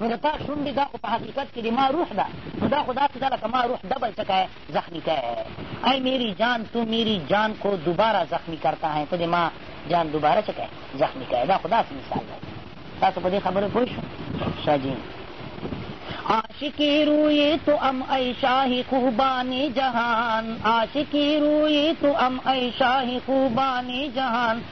نو د تا شونډې دا خو په حقیقت کې د ما روح ده نو دا خو داسې ده لکه ما روح ډبل څه کئ زخمي کئ ای میری جان تو میری جان کو دوباره زخمي کرتا ہے ته د ما جان دوباره څه کئ زخمي کئ دا خو داسې مثال ده تاسو په دې خبره پوه شو شاه جی عاشقی روی تو ام ای شاہ خوبانی جہان عاشقی روی تو ام ای شاہ خوبانی جہان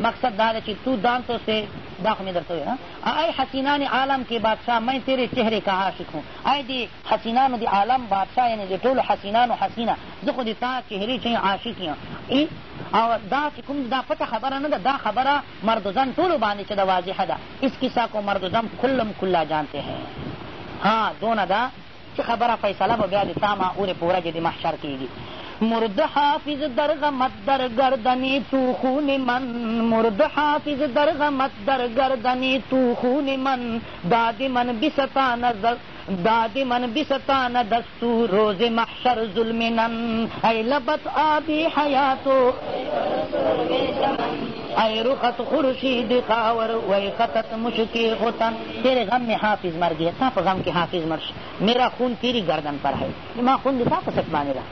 مقصد دا ده چی تو دام تو سے دا خو می درته وویل ها ای حسینان عالم کې بادشاه مې تیرې چهرې کا عاشق هو ای دی حسینانو دی عالم بادشاه یعنی دی ټولو حسینانو حسینه زه خو دی تا چهرې چي عاشق یم او دا چې کوم دا پټه خبره نه ده دا خبره مرد زن ټولو باندې چې دا واضحه ده اس کیسه کو مرد زن کلم کلا جانتے ہیں ها دونه دا چه خبره فیصله به بیا د تامه اوره په ورجه د محشر کیږی مرد حافظ در غمت در گردنی تو خون من مرد حافظ در غمت در گردنی تو خون من داد من بستان زر داد من بستان دستو روز محشر ظلم نن ای لبت آبی حیاتو ای رخت خورشید خاور وی خطت مشکی خطن تیرې غم مې حافظ مر ګیا تا په غم کې حافظ مر شو میرا خون تیری ګردن پر ہے زما خون د تا په سټ باندې ده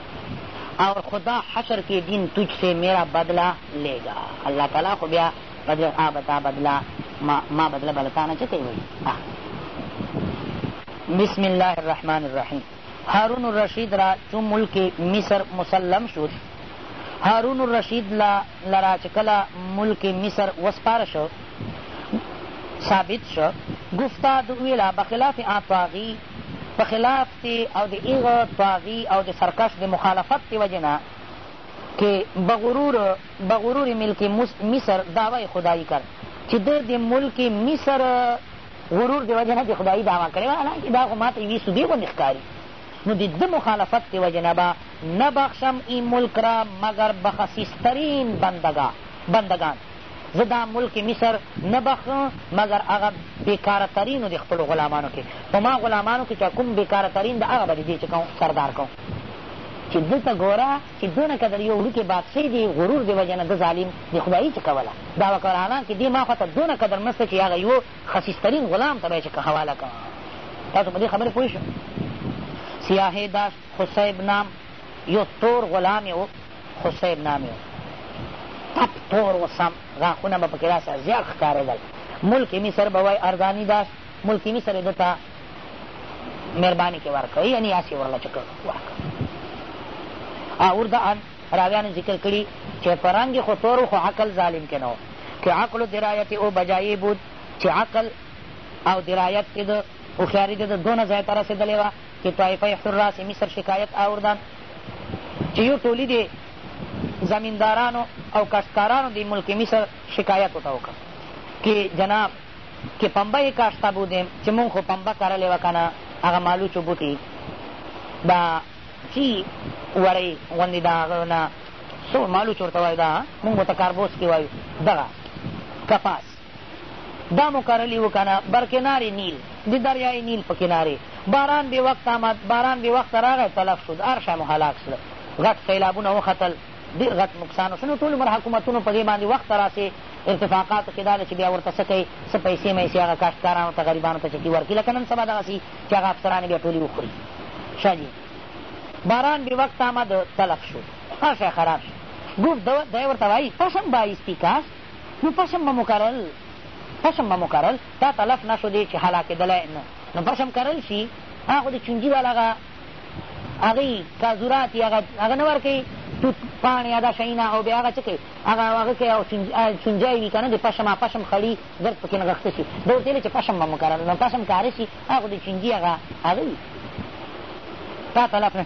اور خدا حشر کې دین تجھ سے میرا بدله لیګا الله تعالی خو بیا بدله آ بتا بدله ما, ما بدله بلتانه چې کوي وایي بسم الله الرحمن الرحیم هارون الرشید را چون ملک مصر مسلم شد هارون الرشید لرا چې کله ملک مصر وسپاره شو ثابت شو گفتا د ویلا بخلاف آ طاغی په خلاف تی او د ایغه طاغی او د سرکش د مخالفت تی وجه نه که بغرور بغرور ملک مصر دعوی خدایی کر چې د د ملک مصر غرور دی وجه نه د خدایی دعوا کړې وه حالانکه دا خو ماته یوې صوبې غوندې ښکاري نو د ده مخالفت دی وجه نه به نه بخشم این ملک را مگر بخسیسترین بندگان بندگان زه دا ملک مصر نه بخښم مګر هغه بېکاره ترینو د خپلو غلامانو کې په ما غلامانو کې چا کوم بېکاره ترین د هغه به د دې چې کوم سردار کوم چې ده ته ګوره چې دونه که در یو وړوکی بادشۍ دی غرور د وجې نه ده ظالم د خدایي چې کوله دا وکړه حالانکې دې ما خو ته دونه قدر نسته چې هغه یو خسیسترین غلام ته به یې چې حواله کوم تاسو په دې خبرې پوه شئ سیاهې داشت خصیب نام یو تور غلام یې و، خصیب نام یې و، تپ تور و سم، غاښونه به پکې داسې زیات ښکارېدل، ملک مصر به وایي ارداني داشت، ملک مصر یې ده ته مهرباني کې ورکړ، یعنې یاس یې ورله چکه ورکړ. اورده ان راویانو ذکر کړي چې په رنګ خو تور و خو عقل ظالم کې نه و که عقل و درایت او بجایې بود چې عقل او درایت کې د هوښیاري د ده دونه ځای ته رسېدلې وه که طایفه حراس مصر شکایت آوردند چه یو ټولی د زمیندارانو او کاشتکارانو د ملک مصر شکایت ورته وکړ که جناب که پنبه یې کاشته بودیم چه مونږ خو پنبه کرلې وه کنه هغه مالوچو بوټي دا چی وړی غوندې د هغه نه څو مالوچ ورته وایو دا مونږ ورته کاربوس کې وایو دغه کپاس دا مو کرلي وو کنه برکنار نیل د دریای نیل په کنارې باران بې وخت آمد باران بې وخته راغی تلف شد هر شی مو هلاک سړه غټ سیلابونه وختل ډېر غټ نقصان وشو نو ټول عمر حکومتونو په دې باندې وخت راسې ارتفاقاتو کې دا ده چې بیا ورته څه کوي څه پیسې میسې هغه کاشتکارانو ته غریبانو ته چکي ورکړي لکه نن سبا دغسې چې هغه افسران یې بیا ټولې وخوري ښه جي باران بې وخت آمد تلف شد هر شی خراب شو گفت دای ورته وایي پشم بایستی کاست نو پشم به مو کرل پشم به مو کرل تا تلف نه شو دی چې هلاکېدلی نه نو پشم کرل شي هغه خو د چونجي والا هغه هغوی کازورات یې هغه هغه نه ورکوي توت پاڼې یا دا شیونه او بیا هغه څه کوي هغه هغه کوي او چونجی وي که نه د پشم پشم خړي ګرد پکې نغښته شي ده ورته ویلې چې پشم به مو کرل نو پشم کاره شي هغه خو د چونجي هغه هغه وي تا تلف نه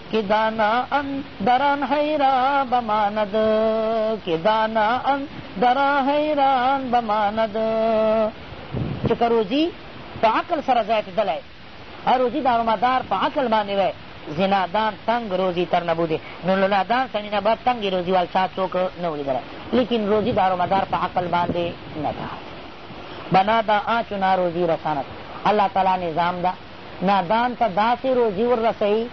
که دانا ان در آن حیران بماند که دانا ان در آن حیران بماند چې که روزي په عقل سره ځای ته تللی او روزي دارومدار په عقل باندې وی زنادان تنگ روزی تر نبوده نو لنادان سړي نه به تنګې روزي وال چا څوک نه ولیدلی لیکن روزي دارومدار په عقل باندې نه ده بنا دا آ چنا روزي رسانت الله تعالی نظام ده نادان ته داسې روزي وررسوي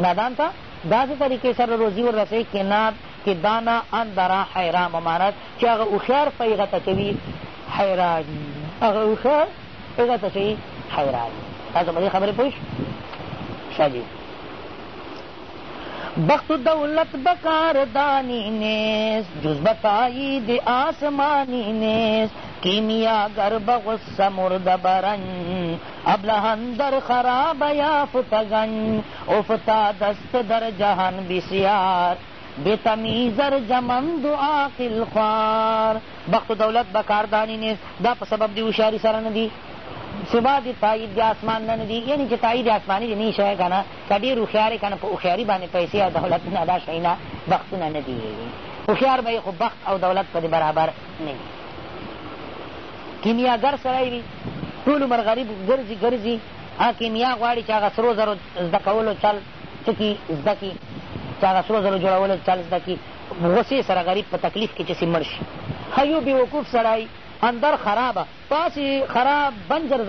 نادان ته داسې طریقې سره روزي وررسوي که ناد که دانا ان درا حیران به معنی چې هغه هوښیار په هغه ته چوي حیران هغه هوښیار هغه ته چوي حیران تاسو په دې خبرې پوه شو ښه جي بخت و دولت به کاردانی نیست جز به تایید آسمانی نیست کیمیاگر به غصه مرده به رنج ابله اندر خراب یافته گنج افتادست در جهان بسیار بی تمیزر جمند و عاقل خوار بخت و دولت به کاردانی نیست دا په سبب دی هوشیاری سره ندی سبا دی تایید دی آسمان نه ندی یعنی چې تایید آسمانی دی نیشه کنه که ډېر هوښیار یې که نه په هوښیاري باندې پیسې او دولتونه دا شیونه بختونه نه دي هوښیار به یې خو بخت او دولت په دې برابر نه وي کیمیاګر سړی وي ټول عمر غریب ګرځي ګرځي هغه کیمیا غواړي چې هغه سرو زرو زده کولو چل څه کي زده کړي چې هغه سرو زرو جوړولو چل زده کړي غوسې سره غریب په تکلیف کې چې سي مړ شي ښه یو بېوقوف سړی اندر خرابه په هسې خراب بنجر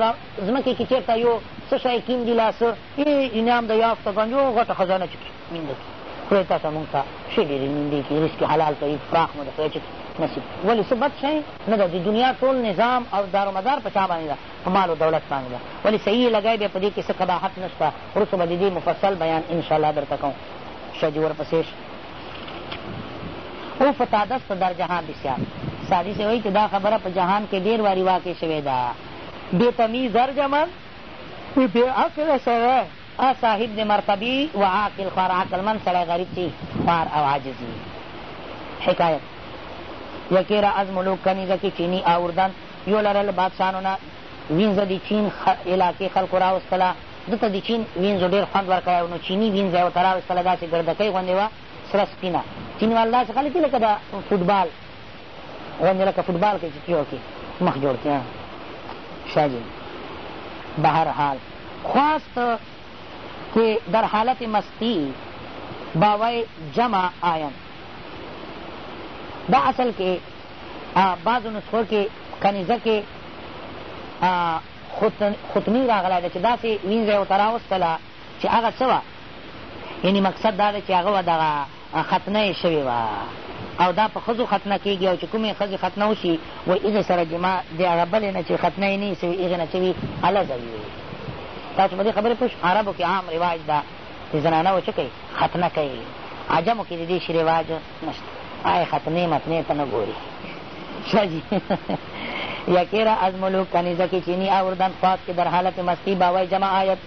ځمکې کې چېرته يو څه شی کيندي لا څه يې انعام د يافته باندې او غټه خزانه چې مينده کړي خدای تاسو مونږ ته ښې ډېرې ميندې کړي رزق حلال طيب فراخ مو د خدای چې نصیب ولې څه بد شی نه ده د دنیا ټول نظام او دارومدار په چا باندې ده په مال و دولت باندې ده ولې صحیح لګی بیا په دې کښې څه قباحت نشته وروسته به د دې مفصل بیان انشاءالله درته کوم ښه جي ورپسې او فتادست در جهان بسیار سعدي صاحب وایي چې دا خبره په جهان کې ډېر واري واقع شوې ده بې تمیز ارجمند بې عقل سړی ا صاحب د مرتبي و عاقل خوار عقلمند سړی غریب چی خوار او عاجز وي حکایت یکی را از ملوک کنیزه کې چینی آوردن یو لرل بادشانونه وینځه د چین علاقې خلکو راوستله ده ته د چین وینزو ډېر خوند ورکړی و، نو چیني وینزه یې ورته راویستله، داسې ګړدکۍ غوندې وه، سره سپینه. ځینې وال داسې خلک دي لکه د فوټبال غوندې، لکه فوټبال کې چې څه جوړ کړي، مخ جوړ کړي. ښه جي، بهرحال خواست که در حالت مستی با وی جمع آیم. دا اصل کې بعضو نسخو کې کنیزه کې خوتنی راغلی ده چې داسې وینځه یې ورته راوستله چې هغه څه وه یعنی مقصد دا ده چې هغه وه دغه ختنه یې شوې وه او دا په ښځو ختنه کېږي او چې کومې ښځې ختنه وشي و هغې سره جما د هغه بلې نه چې ختنه یې نه وي سوي هغې نه څه وي الزه وي تاسو په دې خبرې پوه عربو کې عام رواج ده چې زنانه و څه کوي ختنه کوي عجمو کې د دې شي رواج نشته آی ختمې متنې ته نه ګوري ښه جي یکی را از ملوک کنیزه کې چینی آوردن خواب کې در حالت مستی باوی جمع آید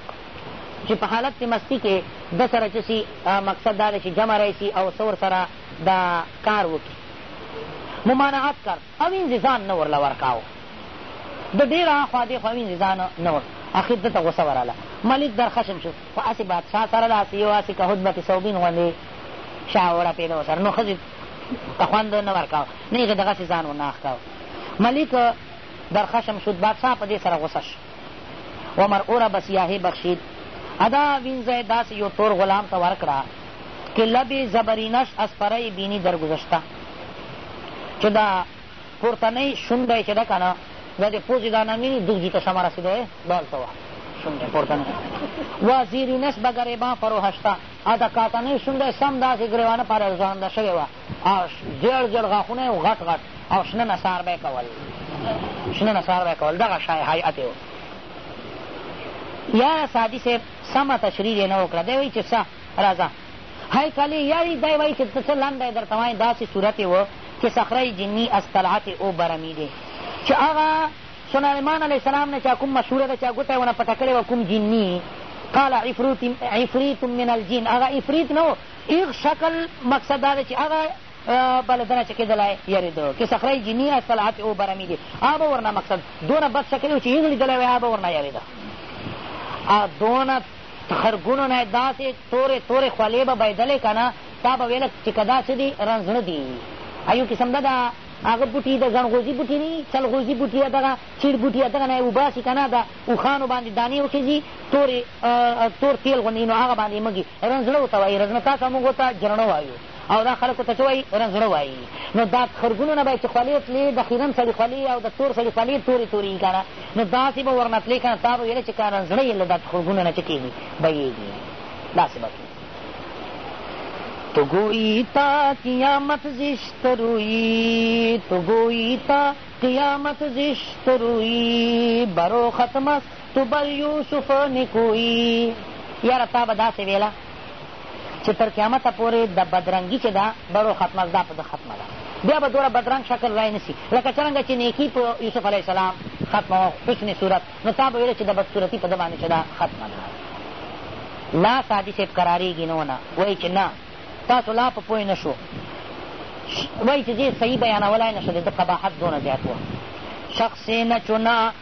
چې په حالت مستی کې د سره چې سي مقصد دا دی چې جمع راشي او څه ورسره دا کار وکړي ممانعت کر اوینځي ځان نه ورله ورکاوه ده ډېره هاخوا دېخوا وینځي ځان نه ور اخیر ده ته غوسه وراله ملک درخشم شو په هسې بادشاه سره د هسې یو هسې که حدبت ثوبین غوندې شاه وړپېده ورسره نو ښځې ته خوند نه ورکاوه نه یې دغسې ځان ورنه اخکاوه ملک درخشم شد بادشاه په دې سره غوسه شو عمر اوره بسیاهې بخشید ادا وینځی داسې یو تور غلام ته ورکړه که لبې زبرینش از پرۍ بینی درگذشته چې دا پورتنۍ شونډه یې چې ده که نه دا د پوزې دا نه مینې دوزي ته سمه رسېدی دالته وه شونډه پورتنۍ وا زیري نس به ګریبان فروهشته او د کاتنۍ شونډه یې سم داسې ګریوانه پاره ځوانده شوې وه او جړ جړ غاښونه یې غټ غټ او شنه نسار به یې کول شنه نسار به یې کول دغه شای هیئت یې یا سادي صاحب سمه تشریح یې نه وکړه دی وایي چې څه راځه هی کلی یاری دی وای چې څه لنډه یې درته وایم داسې صورت یې و چې صخره جني از طلعت او برمیدې چې هغه سلیمان علیه السلام نه چا کوم مشهوره ده چا ګوته یې ونه پټه کړې وه کوم جني قال عفریت من الجن هغه عفریت نه و ایغ شکل مقصد دا دی چې هغه بله دنه چې کېدلی یارېده که صخره جني از طلعت او برمیدې هغه به ورنه مقصد دونه بد شکل و چې ایغ لیدلی وای هغه به ورنه یارېده دونه تخر ګونو نه یې داسې تورې تورې خولې به بهېدلې که نه تا به ویل چې که دا څه دي رنځڼه دي ایو قسم ده دا هغه بوټي د ګڼغوزي بوټي نه دي چلغوزي بوټي دغه چیړ بوټي دغه نه یې وباسي که نه د اوښانو باندې دانې وخېږي تورې تور تېل غوندې نو هغه باندې مږي رنځړه ورته وایي رنځړه تاسو موږ ورته جرڼه وایو او دا خلکو ته څه وایي ره زړه وایي نو دا خرګونو نه به یې چې خولې تلې د خیرن سړي خولې او د تور سړي خولې تورې تورې وي که نه نو داسې به ورنه تلې که نه تا به ویل چې که نه زړه یې له دا خرګونو نه څه کېږي بهېږي داسې به تو گوئی تا قیامت زشت روئی تو گوئی تا قیامت زشت روئی برو ختمت تو بر یوسف نکوئی یاره تا به داسې ویله چې تر قیامته پورې د بدرنګي چې ده بړو ختمه ده دا په ده ختمه ده بیا به دوره بدرنګ شکل رای نسی لکه څرنګه چې نیکی په یوسف علیه السلام ختمه وه حسن صورت نو تا به ویل چې د بدصورتي په ده باندې چې ده ختمه ده لا سادي صاحب قرارېږي نو نه وایي چې نه تاسو لا په پوه نه شو وایي چې دې صحیح بیانولای نه شو د ده قباحت دونه زیات وه شخص نه چنا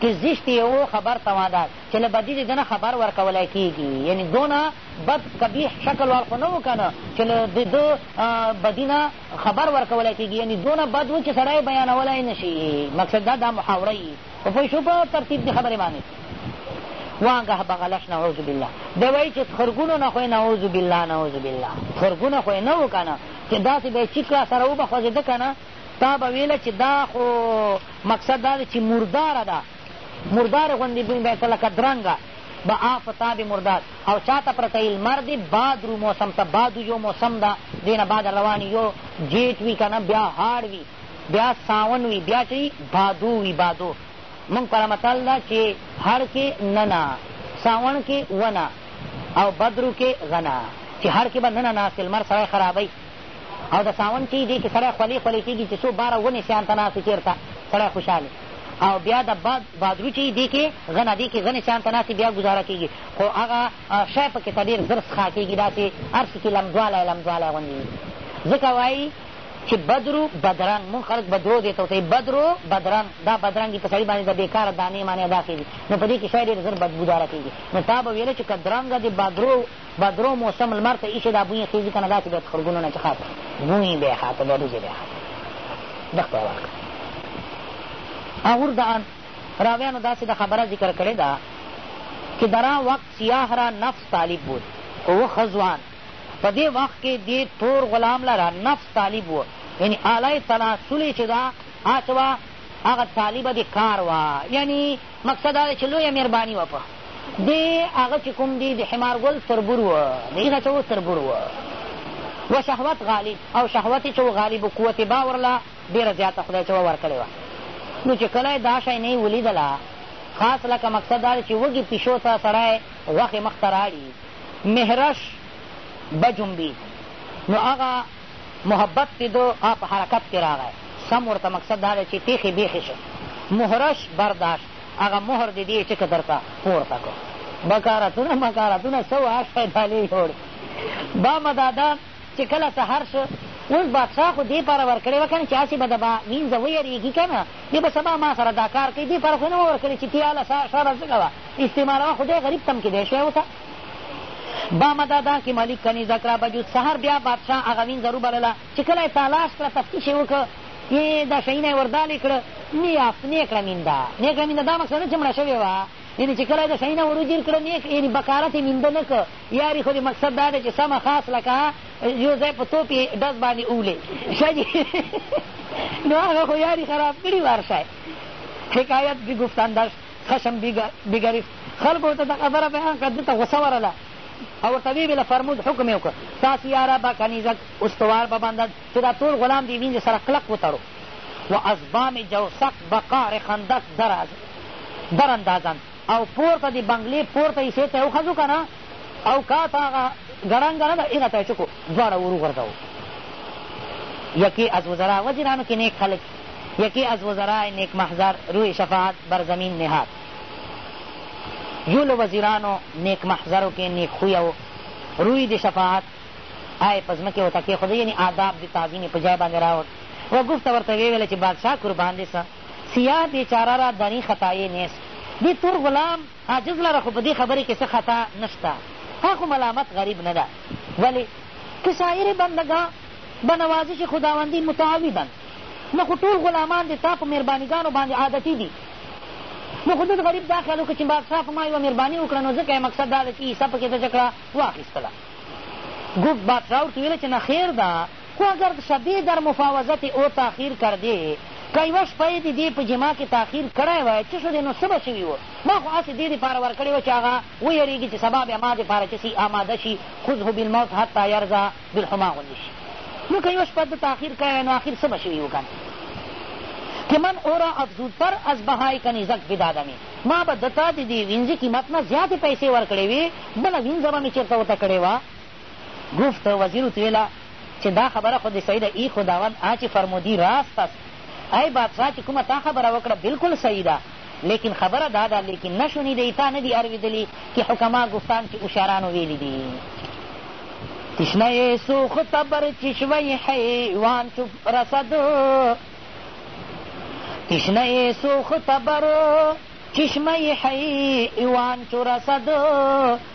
کې زشت یې و خبر تواند است چې له بدي دې ده نه خبر ورکولای کېږي یعنې دونه بد قبیح شکل وال خو نه و که نه چې له د ده بدي نه خبر ورکولای کېږي یعنې دونه بد و چې سړی یې بیانولای نه شي مقصد دا دا محاوره یي په پوه شو په ترتیب د خبرې باندې وانګه بغلش نعوذ بالله دی وایي چې څرګونو نه خو یې نعوذ بالله نعوذ بالله څرګونه خو یې نه و که نه چې داسې به یې چیک کړه سره وبه خوځېده که نه تا به ویله چې دا خو مقصد دا دی چې مرداره ده مردارې غوندې بوی به ته لکه درنګه به آ په تاب مردار او چاته پرته یې لمر دی باد رو موسم ته باد یو موسم ده دې نه بعد روان یو جیټ وي که نه بیا هاړ وي بیا ساون وي بیا چې بادو وي بادو مونږ پر متل ده چې هړ کې ننه ساوڼ کې ونه او بدرو کې غنا چې هړ کې به ننه ناست لمر سړی خرابوي او د ساوڼ چي دي کي سړی خولې خولې کېږي چې څو باره ونې سیان ته ناست وي تېرته سړی خوشحال وي او بیا د باد بادرو چي دي کي غنه دي کي غنې سیان ته ناست بیا ګزاره کېږي خو هغه شی پکې ته ډېر زر څښا کېږي داسې هر څه کي لمدوالی لمدوالی غوندې وي ځکه وایي چې بدرو بدرنګ مونږ خلک بدرو دې ته وتوي بدرو بدرنګ دا بدرنګ دي په سړي باندې د بېکاره دانې معنی داسې دي نو په دې کښې شی ډېر زر بدبوداره کېږي نو تا به ویله چې که درنګه دې بدرو بدرو موسم لمر ته ایښې دا بویې خېزي کنه داسې بیا خړګونو نه چې خاطر بویې بیا خاطر بیا روزې بیا خاطر د خدای ورکړه اغور د ان راویانو داسې د خبره ذکر کړې ده چې درا وقت سیاه را نفس طالب بود او خزوان په دې وخت کې دې تور غلام لره نفس طالب و یعنی اعلی تناسل چې ده هڅه وه هغه طالبه د کار وه یعنی مقصد دا دی چې لویه مهرباني وه په دې هغه چې کوم دي د حمار ګل تربور و د هغه چې و تربور و و شهوت غالب او شهوت یې چې و غالب و قوت با ورله ډېره زیاته خدای چې وه ورکړې وه نو چې کله یې دا شی نه یې ولیدله خاص لکه مقصد دا چې وږي پیشو ته سړی غوښې مخته راړي مهرش بجنبید نو هغه محبت پۀ دو آ په حرکت کې راغی، سم ورته مقصد دا دی چې تېخې بېخې شو. مهرش برداشت هغه مهر دې دې چې که درته پورته کړو. بکارتونه مکارتونه څه وه شیدالې یوړې با مدادا چې کله سهار شو اوس بادشاه خو دې پاره ورکړې وه کنه چې هسې به د با مینځه ویرېږي کنه دې به سبا ما سره دا کار کوي دې پاره خو نه وه ورکړې چې تیاله شره څه کوه استعمالوه خو دې غریب تم کېدای شی اوسه بامده دا که ملک کنیزه کړه بجوت سهار بیا بادشاه هغه وینځر وبلله چې کله یې تالاش کړه تفتیش یې وکړ یې دا شیونه یې وردالې کړه نیافت نیکړه مینده نیکړه مینده دا مقصد نه چې مړه شوې وه یعنې چې کله یې دا شیونه وروجیر کړه نیک یعنې بکارت یې مینده نه کړ یاري خو دې مقصد دا دی چې سمه خاص لکه یو ځای په توپ یې ډز باندې اولې ښه جي نو هغه خو یاري خراب کړي وارشی حکایت دی گفتن داشت خشم بګريف خلکو ته دا خبره بيان کړه، ده ته غوسه ورغله او ورته ويې ويل، فرمود حکم يې وکړ، تاسې ياره به کنيزک استوار به بندد چې دا تول غلام دې وينځې سره کلک وتړو و از بام جوسق به قعر خندق دراندازند او پورته دې بنګلې پورته يې سې ته يې وخځو که نه او کا ته هغه ګړنګ نه ده هغه ته یې چکو دواړه وروغورځوو یکی از وزرا وزیرانو کې نیک خلک یکی از وزراء نیک محضر روی شفاعت بر زمین نهاد یو له وزیرانو نیک محضرو کې نیک خویه و روی د شفاعت آئ په ځمکې ورته کېښود یعنې آداب د تعظیم یې په ځای باندې راوړ و ګفته ورته ویې ویل چې بادشاه قربان دې سه سیاه بیچاره را دنی خطایې نیست دې تور غلام عاجز لره خو په دې خبرې کې څه خطا نشته هغه خو ملامت غریب نه ده ولې که سایر بندګان به نوازش خداوندی متعودن نو خو ټول غلامان دې تا په مهربانیګانو باندې عادتي دي نو خو دد غریب دا خیال وکړه چې بادشاه په ما یوه مهرباني وکړه نو ځکه یې مقصد دا ده چې عیسی پکې څه کړه واخیستله ګفت بادشاه ورته ویله چې نه خیر ده خو اګر شدې در مفاوضت او تاخیر کردې که یوه شپه یې د دې په جماع کې تاخیر کړی وای چه شو دې نو څه به شوي وو ما خو هسې دې دپاره ورکړی وه چه هغه ویریږي چه سبا بیا ما دپاره چه سي آماده شي خذه بالموت حتی یرضا بالحما غوندې شي نو که یوه شپه ده تاخیر کړی وای نو آخر څه به شوي وو کنه که من او را افزود پر از بهای کنیزک بدادمی ما به دتا د دې وینځې قیمت نه زیاتې پیسې ورکړې وې بله وینځه به مې چېرته ورته کړې وه گفت وزیر اوتویلا چه دا خبره خو د صحیح ده ای خداوند آ چه فرمودی راست است ای بادشاه چه کومه تا خبره وکړه بلکل صحیح ده لیکن خبره دا ده لیکن نه شنیده ای تا نه دي ارویدلي که حکما گفتند چه هوښیارانو ویلي دي تشنه سوخت بر چشمه حیوان چوب رسد تشنه سوخت بر چشمه حیوان چو رسد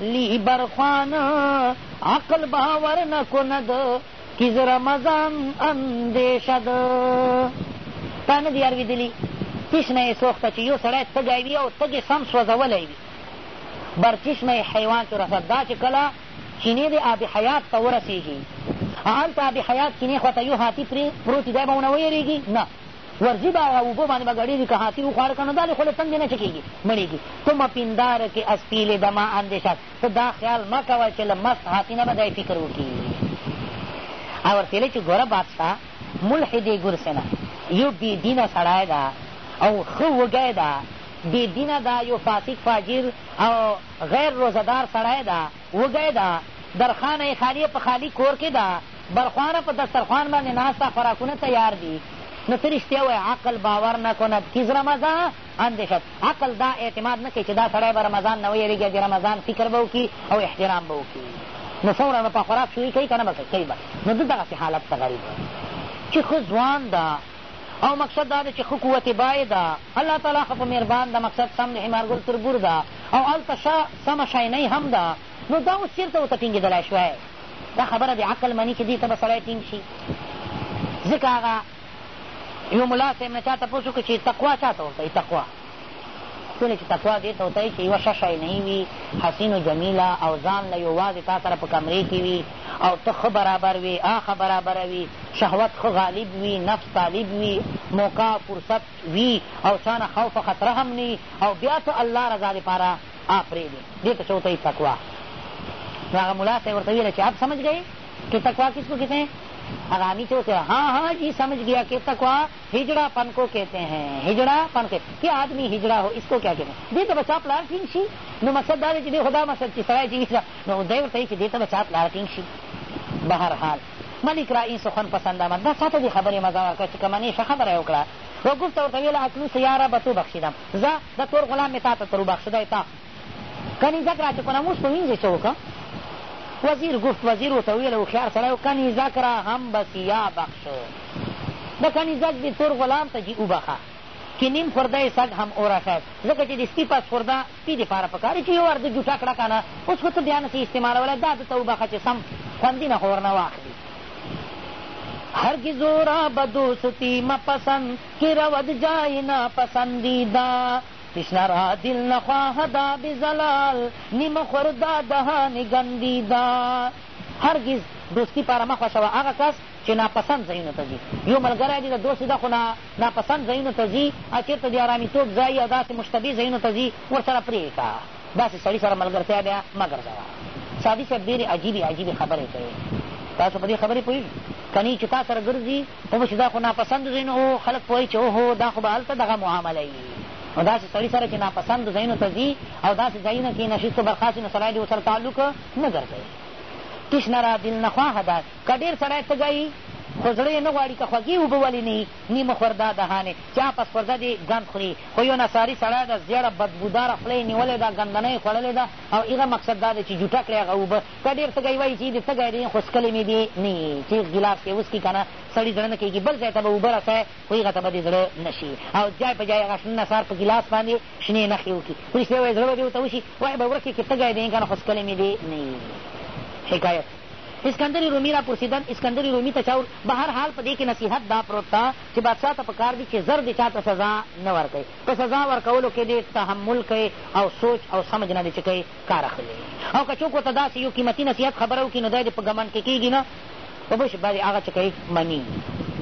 لی بر خوان عقل باور نکند کی ز رمضان اندیشد تا نه دی اورېدلي چشمه یې سوخته چې یو سړی تږی وي او تږې سم سوځولی وي بر چشمه یې حیوان چو رسد دا چې کله چینې د آب حیات ته ورسېږي هلته آب حیات چینې خواته یو هاتي پرې پروت دی به ونه ویرېږي نه ورځي به هغه اوبو باندې به ګړېږي که هاتي وخواړه که نه دا د خولې تندې نه څه کېږي مړېږي تم پندار کې از پیلې دما اندېشت ته دا خیال مه کوه چې له مست هاتي نه به دی فکر وکړي او ورپېلې چې ګوره بادشاه ملحدې ګرسنه یو بې دینه سړی ده او ښه وږی ده بې دینه ده یو فاسق فاجر او غیر روزهدار سړی ده وږی ده، درخانه یې خالي په خالي کور کې ده، برخوانه په دسترخوان باندې ناسته، خوراکونه تیار دي. نو ته رښتیا وایې، عقل باور نکند کز رمضاء اندیشد، عقل دا اعتماد نه کوي چې دا سړی به رمضان نه ویرېږي او د رمضان فکر به وکړي او احترام به وکړي. نو فوراً به په خوراک شروع کوي، که نه به کوي؟ کوي به. نو ده دغسې حالت ته غریب وایي چې ښه ځوان ده، او مقصد دا ده چې ښه قوت یې باید ده الله تعالی ښه په مهربان ده مقصد سم د حمار ګل تر بور ده او هلته ښه سمه شاینۍ هم ده نو دا اوس چېرته ورته ټینګېدلی شوی دا خبره د عقل مني چې دې ته به سړی ټینګ شي ځکه هغه یو ملا صاحب نه چا تپوس وکړو چې تقوا چا ته ورته وایي تقوا کله چې تقوا دې ته وتايي چې يوه ښه شينۍ وي، حسين و جميله او ځان له يوازې تا سره په کمرې کې وي او ته ښه برابر وې، آښه برابره وي، شهوت ښه غالب وي، نفس طالب وي، موقع او فرصت وي او چا نه خوف و خطره هم نه وي او بيا ته الله رضا لپاره آ پرېږدې، دې ته چوتايي تقوا. نو هغه ملا صاحب ورته وویل چې اب سمجھ ګئے؟ که تقوا کس کو کہتے ہیں؟ هغه حامی چوته، ها ها جی سمجھ ګیا که تقوا هجړه پنکو کهته هې هجړه پنکو کي آدمي هجړه هو اسکو کيا کهته هې دې ته به چا پلار ټينګ شي نو مقصد دا دی چې دې خو دا مقصد چې سړی چې وي نو دی ورته وي چې دې ته به چا پلار ټينګ شي بهرحال ملک را این سخن پسند آمد دا چاته دې خبرې مزه ورکړه چې کومه نېشه خبره یې وکړه و گفت ورته ویل اطلوس یا رب تو بخشیدم زه د تور غلام مې تا ته تر وبخښه دی تا کنیزک را چې په ناموس په وینځې څه وکړه وزیر گفت وزیر ورته وویل هوښیار سړی و کنیزک را هم به سیا بخش د کنیزک دې تور غلام ته جي وبخښه که نیم خورده یې سګ هم ورسد ځکه چې د سپي پس خورده سپي دپاره پکار چې یو وار د جوټه کړه که نه اوس خو ته بیا نسې استعمالولی دا ده ته وبخښه چې سم خوندي نه خو ورنه واخلي هرگز را بدوستی مپسند که رود جای ناپسندیده تشنه را دل نخواه دا بی زلال نیم خوردا دهان گندی دا هرګز دوستی پاره مه خوښوه هغه کس چې ناپسند ځایونو ته ځي یو ملګری دی د دوست ده خو ناپسند ځایونو ته ځي او چېرته د ارامیتوب ځای یا داسې مشتبه ځایونو ته ځي ورسره پرېږده داسې سړي سره ملګرتیا بیا مه ګرځوه سادي صاحب ډېرې عجیبې عجیبې خبرې کوي تاسو په دې خبرې پوهېږئ کنی چې تا سره ګرځي اوس چې دا خو ناپسندو ځایونو او خلک پوهوي چې اوهو دا خو به هلته دغه معامله وي نو داسې سړي سره چې ناپسندو ځایونو ته ځي او داسې ځایونه کې نشیست و برخاست نو سړی دې ورسره تعلق نه ګرځوي تشنه را دل نخواه ده که ډېر سړی تږی خو زړه یې نه غواړي که خوږې اوبه ولې نه وي نیمه خورده دهانې چا پس خورده دې ګند خوري خو یو نصاري سړی ده زیړه بدبوداره خوله یې نیولې ده ګندنه یې خوړلې ده او هغه مقصد دا دی چې جوټه کړې هغه اوبه ته ډېر سږی وایي چي دي سږی دی خو څکلې مي دي نه يي چي يو ګیلاس کې وڅکي کنه سړي زړه نه کېږي بل ځای ته به اوبه رسه خو هغه ته به دي زړه نه شي او ځای په ځای هغه شنه نسار په ګیلاس باندي شنې نښې وکړي ته رښتیا وایې زړه به دي ورته وشي وایې به ورک يې که سږی دی کنه خو څکلې مي دي نه يي حکایت اسکندر رومي را پرسیدن اسکندر رومي ته چا به هر حال په دې کې نصیحت دا پروت ده چې بادشاه ته په کار دي چې زر دې چا ته سزا نه ورکوي په سزا ورکولو کې دې تحمل کوي او سوچ او سمجنه دې چې کوي کار اخلي او که څوک ورته داسې يو قيمتي نصيحت خبره وکړي نو دی دې په ګمنډ کې کېږي نه په بشپړ باندې هغه چې کوي مني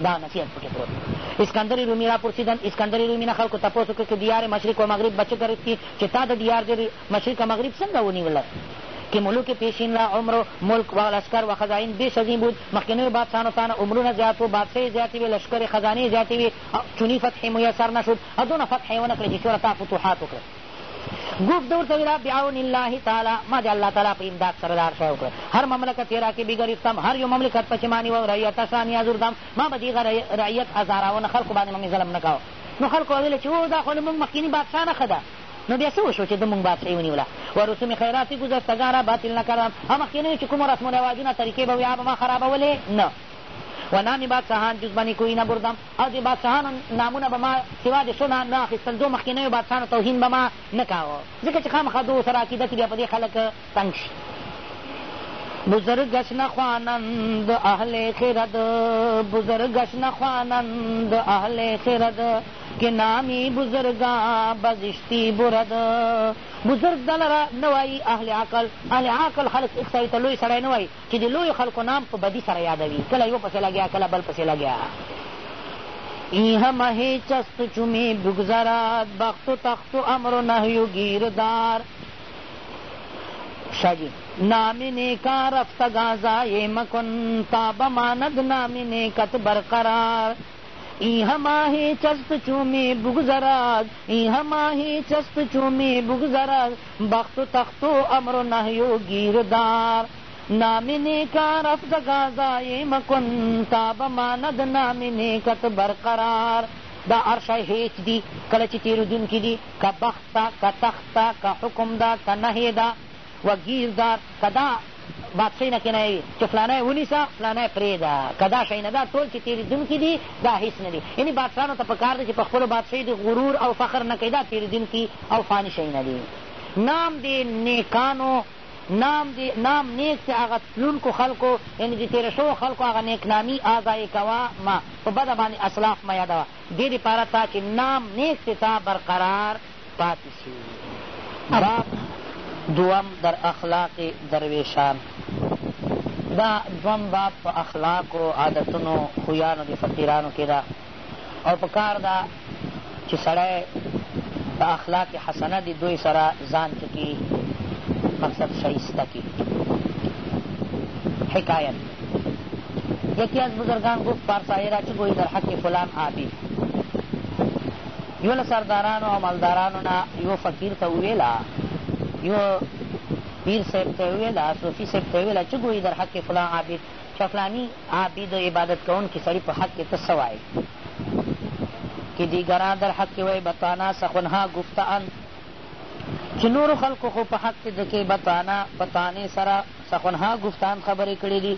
دا نصيحت پکې پروت دی اسکندر رومی را پرسیدند اسکندر رومی نه خلکو تپوس وکړ که دیار مشرق و مغرب بچه گرفتی چې تا د دیار د مشرق و مغرب څنګه ونیوله که ملوک پیشین را عمر و ملک و لشکر و خزائن بیش از این بود مخکنیو بادشاهانو تانه عمرونه زیات و بادشاهی زیاتې وې لشکر خزانې زیاتې وې چونی فتح میسر نشد او دونه فتح یې ونه کړې چې چوره تا فتوحات وکړل گفت دور سویرا بعون الله تعالی ما د الله تعالی په امداد سره لار شای وکړه هر مملکت یې راکې بګرفتم هر یو مملکت پسې مانی و رعیت شانی ازردم ما به دیغه رعیت ازاراو نه خلکو باندې مې ظلم نه کاوه نو خلکو ویل چې او دا خو مونږ مخکینی بادشاه نه ښه ده نو بیا څه وشو چې د مونږ بادشاهي ونیوله و رسوم خیرات ګذشتګان را باطل نه کردم هم مخکېنیو چې کوم رسم و رواجونه طریقې به وې هغه به ما خرابولې نه و نام بادشاهان جز بنی کوی نه بردم او د بادشاهانو نامونه به ما سوا د شو نه نه اخیستل، دو مخکینیو بادشاهانو توهین به ما نه کاوه، ځکه چې خامخا دو سره عقیده کې بیا په دې خلک تنګ شي. بزرگش نخوانند اهل خرد بزرگش نخوانند اهل خرد که نامی بزرگان بزشتی برد بزرګ دا لره نه وایي اهل عقل اهل عقل خلک هېڅ سړي ته لوی سړی نه وایي چې د لویو خلکو نام په بدي سره یادوي، کله یو پسې لګیا، کله بل پسې لګیا. این همه هیچ است و چو می بگذرد بخت و تخت و امر و نهی و گیر دار. شاه جی. نام نیکا رفتگان ضایع مکن تا بماند نام نیکت برقرار. ای هماه چست چو می بگذرد ای هماه چست چو می بگذرد بخت و تخت و امر و نهی و گیر و دار نام نیک رفتگان ضایع مکن تا بماند نام نیکت برقرار دا هر شی هیچ دي کله چې تېرېدونکي دي که بخت ده که تخت ده که حکم ده که نهی ده و ګیر دار که دا باکسۍ نه کنایه وي چې فلانی ونیسه فلانی پرېږده که دا شی نه دا ټول چې تېرېدونکي دي دا هېڅ نه دي یعنې بادشاهانو ته په کار ده چې په خپلو بادشاهۍ دې غرور او فخر نه کوي دا تېرېدونکي او فاني شیونه دي نام دې نیکانو نام دی نام نیک چې هغه تلونکو خلکو یعنې د تېره شوو خلکو هغه نیکنامي ازایې کوه مه په بده باندې اسلاف مه یادوه دې دپاره تا چې نام نیک چې تا برقرار پاتې شوي دي. باب دوم در اخلاق درویشان دا دوم باب په اخلاقو، عادتونو، خویانو د فقیرانو کې ده او په کار ده چې سړی په اخلاق حسنه د دوی سره ځان څه کړي مقصد شایسته کړي. حکایت یکی از بزرگان گفت پارسایی را چه گویی در حق فلان عابی يو له سردارانو او مالدارانو نه يوه فقير ته وويله، يوه پير صيب ته يې وويله، صوفي صيب ته يې وويله، چه ګويي در حق فلان عابد، چه فلاني عابد عبادت کوونکي سړي په حق کې ته څه وايې؟ که ديګران در حق وي بطانا سخنها ګفته اند، چه نورو خلکو خو په حق د کې بطانا، په طعنې سره، سخنها ګفته اند خبرې کړې دي،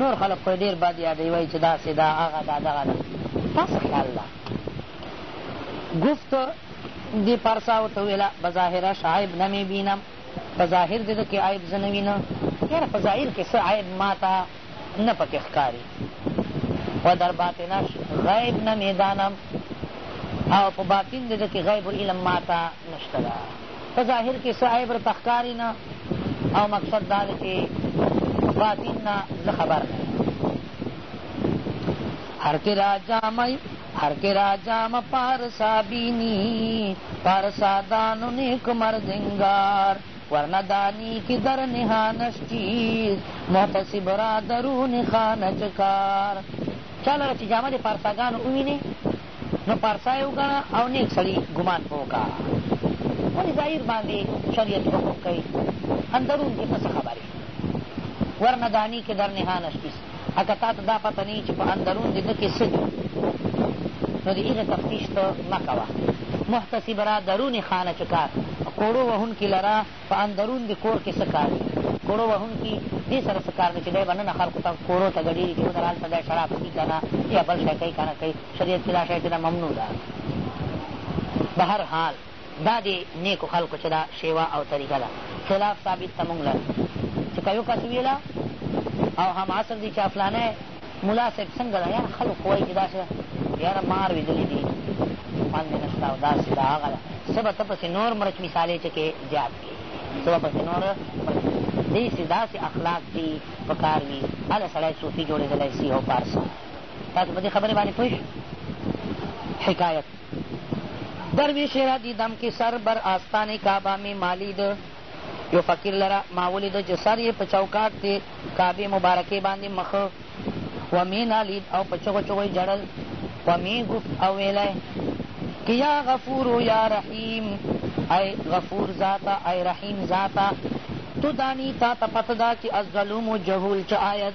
نور خلک خو يې ډېر بد يادوي وايي چه داسې ده، هغه ده، دغه ده، ستا څه خيال ده؟ گفت دی پرسا او ته ویلا بظاهره شعیب نمی بینم په ظاهر دې ده کې عیب زه نه وینم یاره په ظاهر کې څه عیب ما ته نه پکې ښکاري و در باطنش غیب نه میدانم او په باطن دې ده کې غیب علم ما ته نشته ده په ظاهر کې څه عیب ورته ښکاري نه او مقصد دا ده چې باطن نه زه خبر نه هر کې را جامه هر که را جام پارسا بینی پارسا دان و نیک مرد انگار ورنه دانی که در نهانش چیز محتسب را درون خانه چه کار چا لره چې جامه د پارساګانو ووینې نو پارسا یې وګڼه او نیک سړي ګمان په وکړه ولې ظاهر باندې شریعت حکم کوي اندرون کې ته څه خبرې ورنه دانی که در نهانش کیست اکه تا ته دا پته نه وي چې په اندرون د ده کې څه دي نو د هغه تفتیش ته مه کوه محتسب را دروني خانه چې کار کوړو وهونکي لره په اندرون د کور کې څه کار دي کوړو وهونکي دې سره څه کار دی چې دی به نن خلکو ته کوړو ته ګډېږي چې ودر هلته دی شراب څکي که نه یا بل شی کوي که نه کوي شریعت کې دا شی چې دا ممنوع ده بهر حال دا دې نېکو خلکو چې دا شېوه او طريقه ده خلاف ثابت ته مونږ لره چې که يو کس ويله او هم عصر دي چا فلانی ملا صاحب څنګه ده ياره خلک خو وايي چې داسې ده ياره مار ويدلي دي خوند يې نشته او داسې ده هغه ده څه به ته پسې نور مرچ مثالې چې کې زیات کړې څه به پسې نور مرچ دې سې داسې اخلاق دي په کار وي هله سړی صوفي جوړېدلی سي او پارسا تاسو په دې خبرې باندې پوه حکایت درویش را دیدم که سر بر آستان کعبه می مالید، یو فقیر لره ما ولید چې سر یې په چوکاټ د کعبې مبارکې باندې مخ و می نالید او په چغو چغو یې ژړل و می ګفت او ویلی که یا غفور یا رحیم ای غفور ذاته ای رحیم ذاته تو دانی تا ته پته ده چې الظلوم جهول چه آید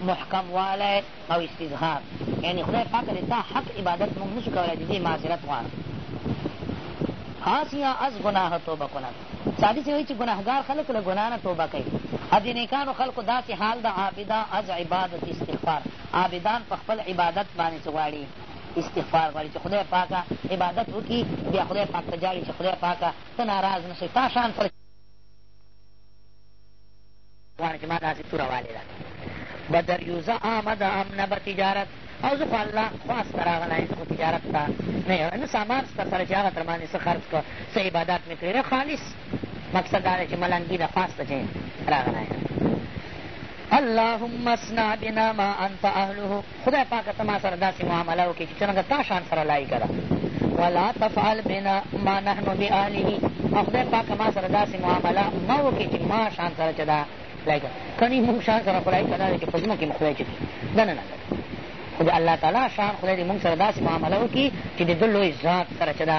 محکموالی او استظهار یعنی خدای پاکه د تا حق عبادت موږ نشو کولای د دې معذرت غواړم هاسیا از ګناه توبه کنن سادی چې وایي چې ګناهګار خلک له ګناه نه توبه کوي او د نیکانو خلکو داسې حال د عابده از عبادت استغفار عابدان په خپل عبادت باندې څه غواړي استغفار غواړي چې خدای پاکه عبادت وکړي بیا خدای پاک ته جاړي چې خدای پاکه ته ناراض نه شي تا شان غواړم چې ما داسې توره والې ده به دریوزه آمد ام نه به تجارت او زه خو الله خواست ته راغلی یم خو تجارت ته نه نه سامان سته سره چې هغه تر باندې څه خرڅ کړه څه عبادات مې کړی خالص مقصد دا دی چې ملنګي د خواست چې راغلی اللهم اصنع بنا ما انت اهله خدای پاکه ته ما سره داسې معامله وکړې چې څرنګه تا شان سره لایقه ده ولا تفعل بنا ما نحن باهله او خدای پاکه ما سره داسې معامله مه وکړې چې ما شان سره چې دا لایقه کنی مونږ شان سره خو لایقه دا دی چې په ځمکې مو خدای چې دننه خو د الله تعالی شان خدای دې مونږ سره داسې معامله وکړي چې د ده لوی ذات سره چې دا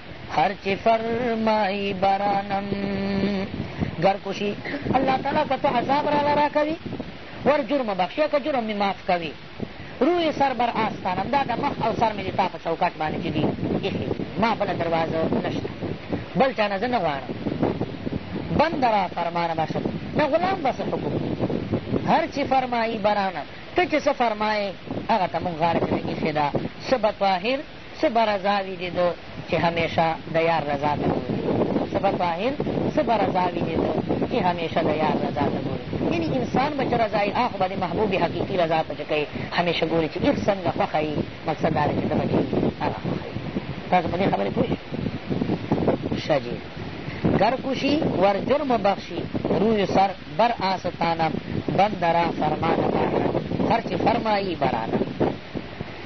هر چې فرمایي بارانم ګر کوشي الله تعالی که ته عذاب راله راکوي ور جرم بخشي که جرم مې معاف کوي روی سر بر آستانم دا د مخ او سر مې د تا په چوکاټ باندې چې دي ایښي ما بله دروازه نشته بل چا نه زه نه غواړم بنده را فرمانه باشه نه غلام به څه حکم هر چې فرمایي برانه ته چې څه فرمایې هغه ته مونږ غاړه کې نه ایښې ده څه به طاهر څه به رضا وي د ده چې همېشه د یار رضا ته ګوري څه به طاهر څه به رضا وي د ده چې همېشه د یار رضا ته ګوري یعنې انسان به چې رضا یې اخوا د محبوب حقیقي رضا ته چې کوي همېشه ګوري چې ایخ څنګه خوښه یي مقصد دا دی چې ته به چې هغه خوښه یي تاسو په دې خبرې پوه شئ ښه جي گر کشی ور جرم بخشی روی سر بر آستانم بندرا فرمان باران هر چی فرمایی برانم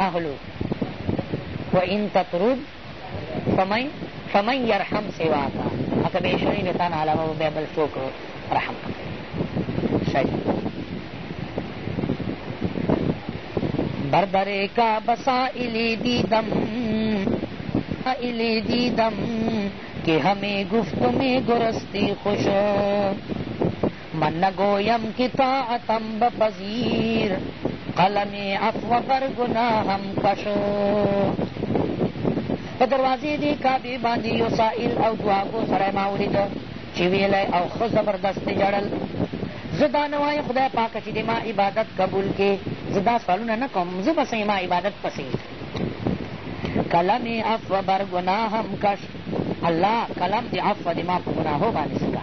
اهلو و ان تطرد فمن فمن يرحم سواك اکه به شوی د تان علاوه به بل څوک رحم صحیح بر درې کا بسا الی دیدم الی دیدم کہ ہمیں گفت میں گرستی خوش من نگویم که طاعتم بپذیر قلم عفو بر گناهم کشو په دروازې دې کعبې باندې یو سائل او دعاګو سړی ما ولیده چې ویلی او ښه زبردست ژړل زه دا نه وایم خدای پاکه چې د ما عبادت قبول کې زه دا سوالونه نه کوم زه به څنګه ما عبادت پسې قلم عفو بر گناهم کش الله قلم د عفو د ما په ګناهو باندې څنګه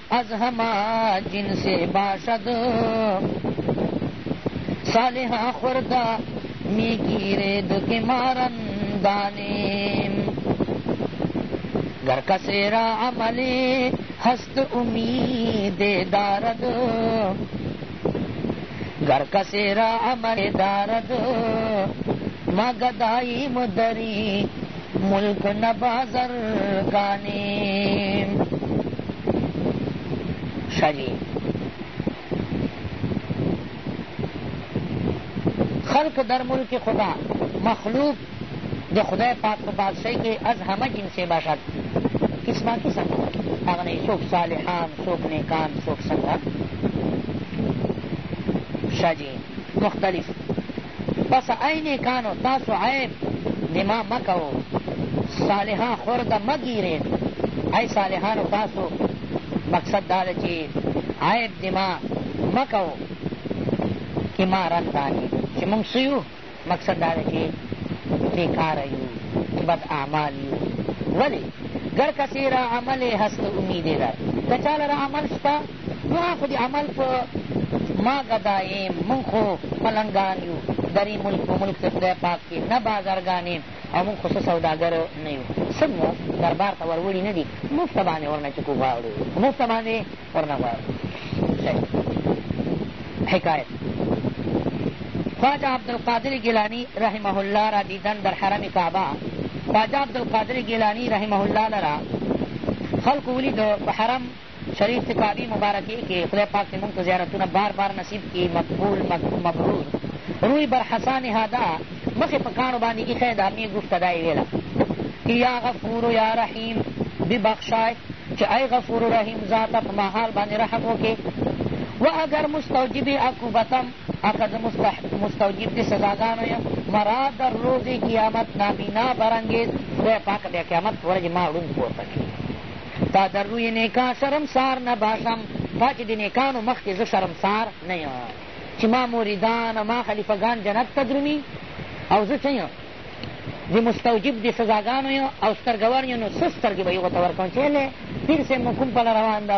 از همه جنس باشد صالحا خورده می گیره دو که مارن دانیم گر کسی را عملی هست امید دارد گر کسی را عمل دارد ما گداییم دری ملک نه بازر ګانې شجی خلق در ملک خدا مخلوق د خدای پاک په بادشاهۍ کې از همه جنسې باشد قسمه قسم هغه نه څوک صالحان څوک نیکان څوک څنګه شجی مختلف پس ای نیکانو تاسو عیب د ما مه کوو صالحان خورده مه ګیرید ای صالحانو تاسو مقصد دا ده چی عیب د ما مه کوو که ما رد دانی چی مونږ څه یو مقصد دا ده چی بیکاره یو بد اعمال یو ولی ګر کسی را عمل هست امید در که چا لره عمل شته ما خو د عمل په ما ګدا یم موږ خو ملنګان یو درې ملک په ملک د خدای پاک کې نه بازارګان یم او موږ خو څه سوداګر نه یو څه مو دربار ته وروړي نه دي مفته باندې ورنه چې کو غواړو مفته باندې ورنه غواړو حکایت خواجه عبدالقادر گیلانی رحمه الله را دیدن در حرم کعبه خواجه عبدالقادر گیلانی رحمه الله لرا خلق ولیدو په حرم شريف د کعبی مبارکی کی خدای پاک دی مونږ ته زيارتونه بار بار نصيب کی مقبول مبرور روی بر حسان هادا مخ په کاڼو باندی ايښی ده می ګفته دا يی ويله چی يا غفور يا رحيم ببخشای چی ای غفور و رحيم ذاته په ما حال باندی رحم وکی و اګر مستوجب عقوبتم اکه زه مستوجب دی سزاګانو يم مرا در روز قيامت نابينا برانګيز خدای پاک بیا قیامت په ورځ ما ړوند پورته کړي تا در روی نیکا شرمسار نباشم تا چې د نیکانو مخ کې زه شرمسار نه یم چې ما مریدان ما خلیفه ګان جنت ته درومي او زه څه یم د مستوجب د سزاګانو یو او سترګور یو نو څه سترګې به یې غوته ورکوم چې هلې پیر صاحب مو کوم پله روان ده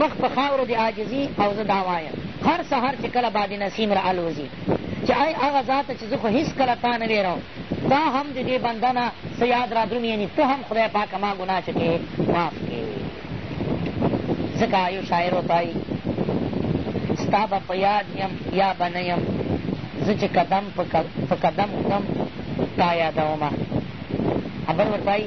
مخ په خاورو دې عاجزي او زه دا وایم هر سهار چې کله باد نسیم را الوزي چې ای هغه ذاته چې زه خو هېڅکله تا نه وېروم تا هم د دې بنده نه څه یاد را درومي یعنې ته هم خدای پاکه ما ګناه چې کې معاف کړې ځکه یو شاعر وتایي ستا به په یاد یم یا به نه یم زه چې قدم په قدم ږدم تا یادومه بل ورته وایي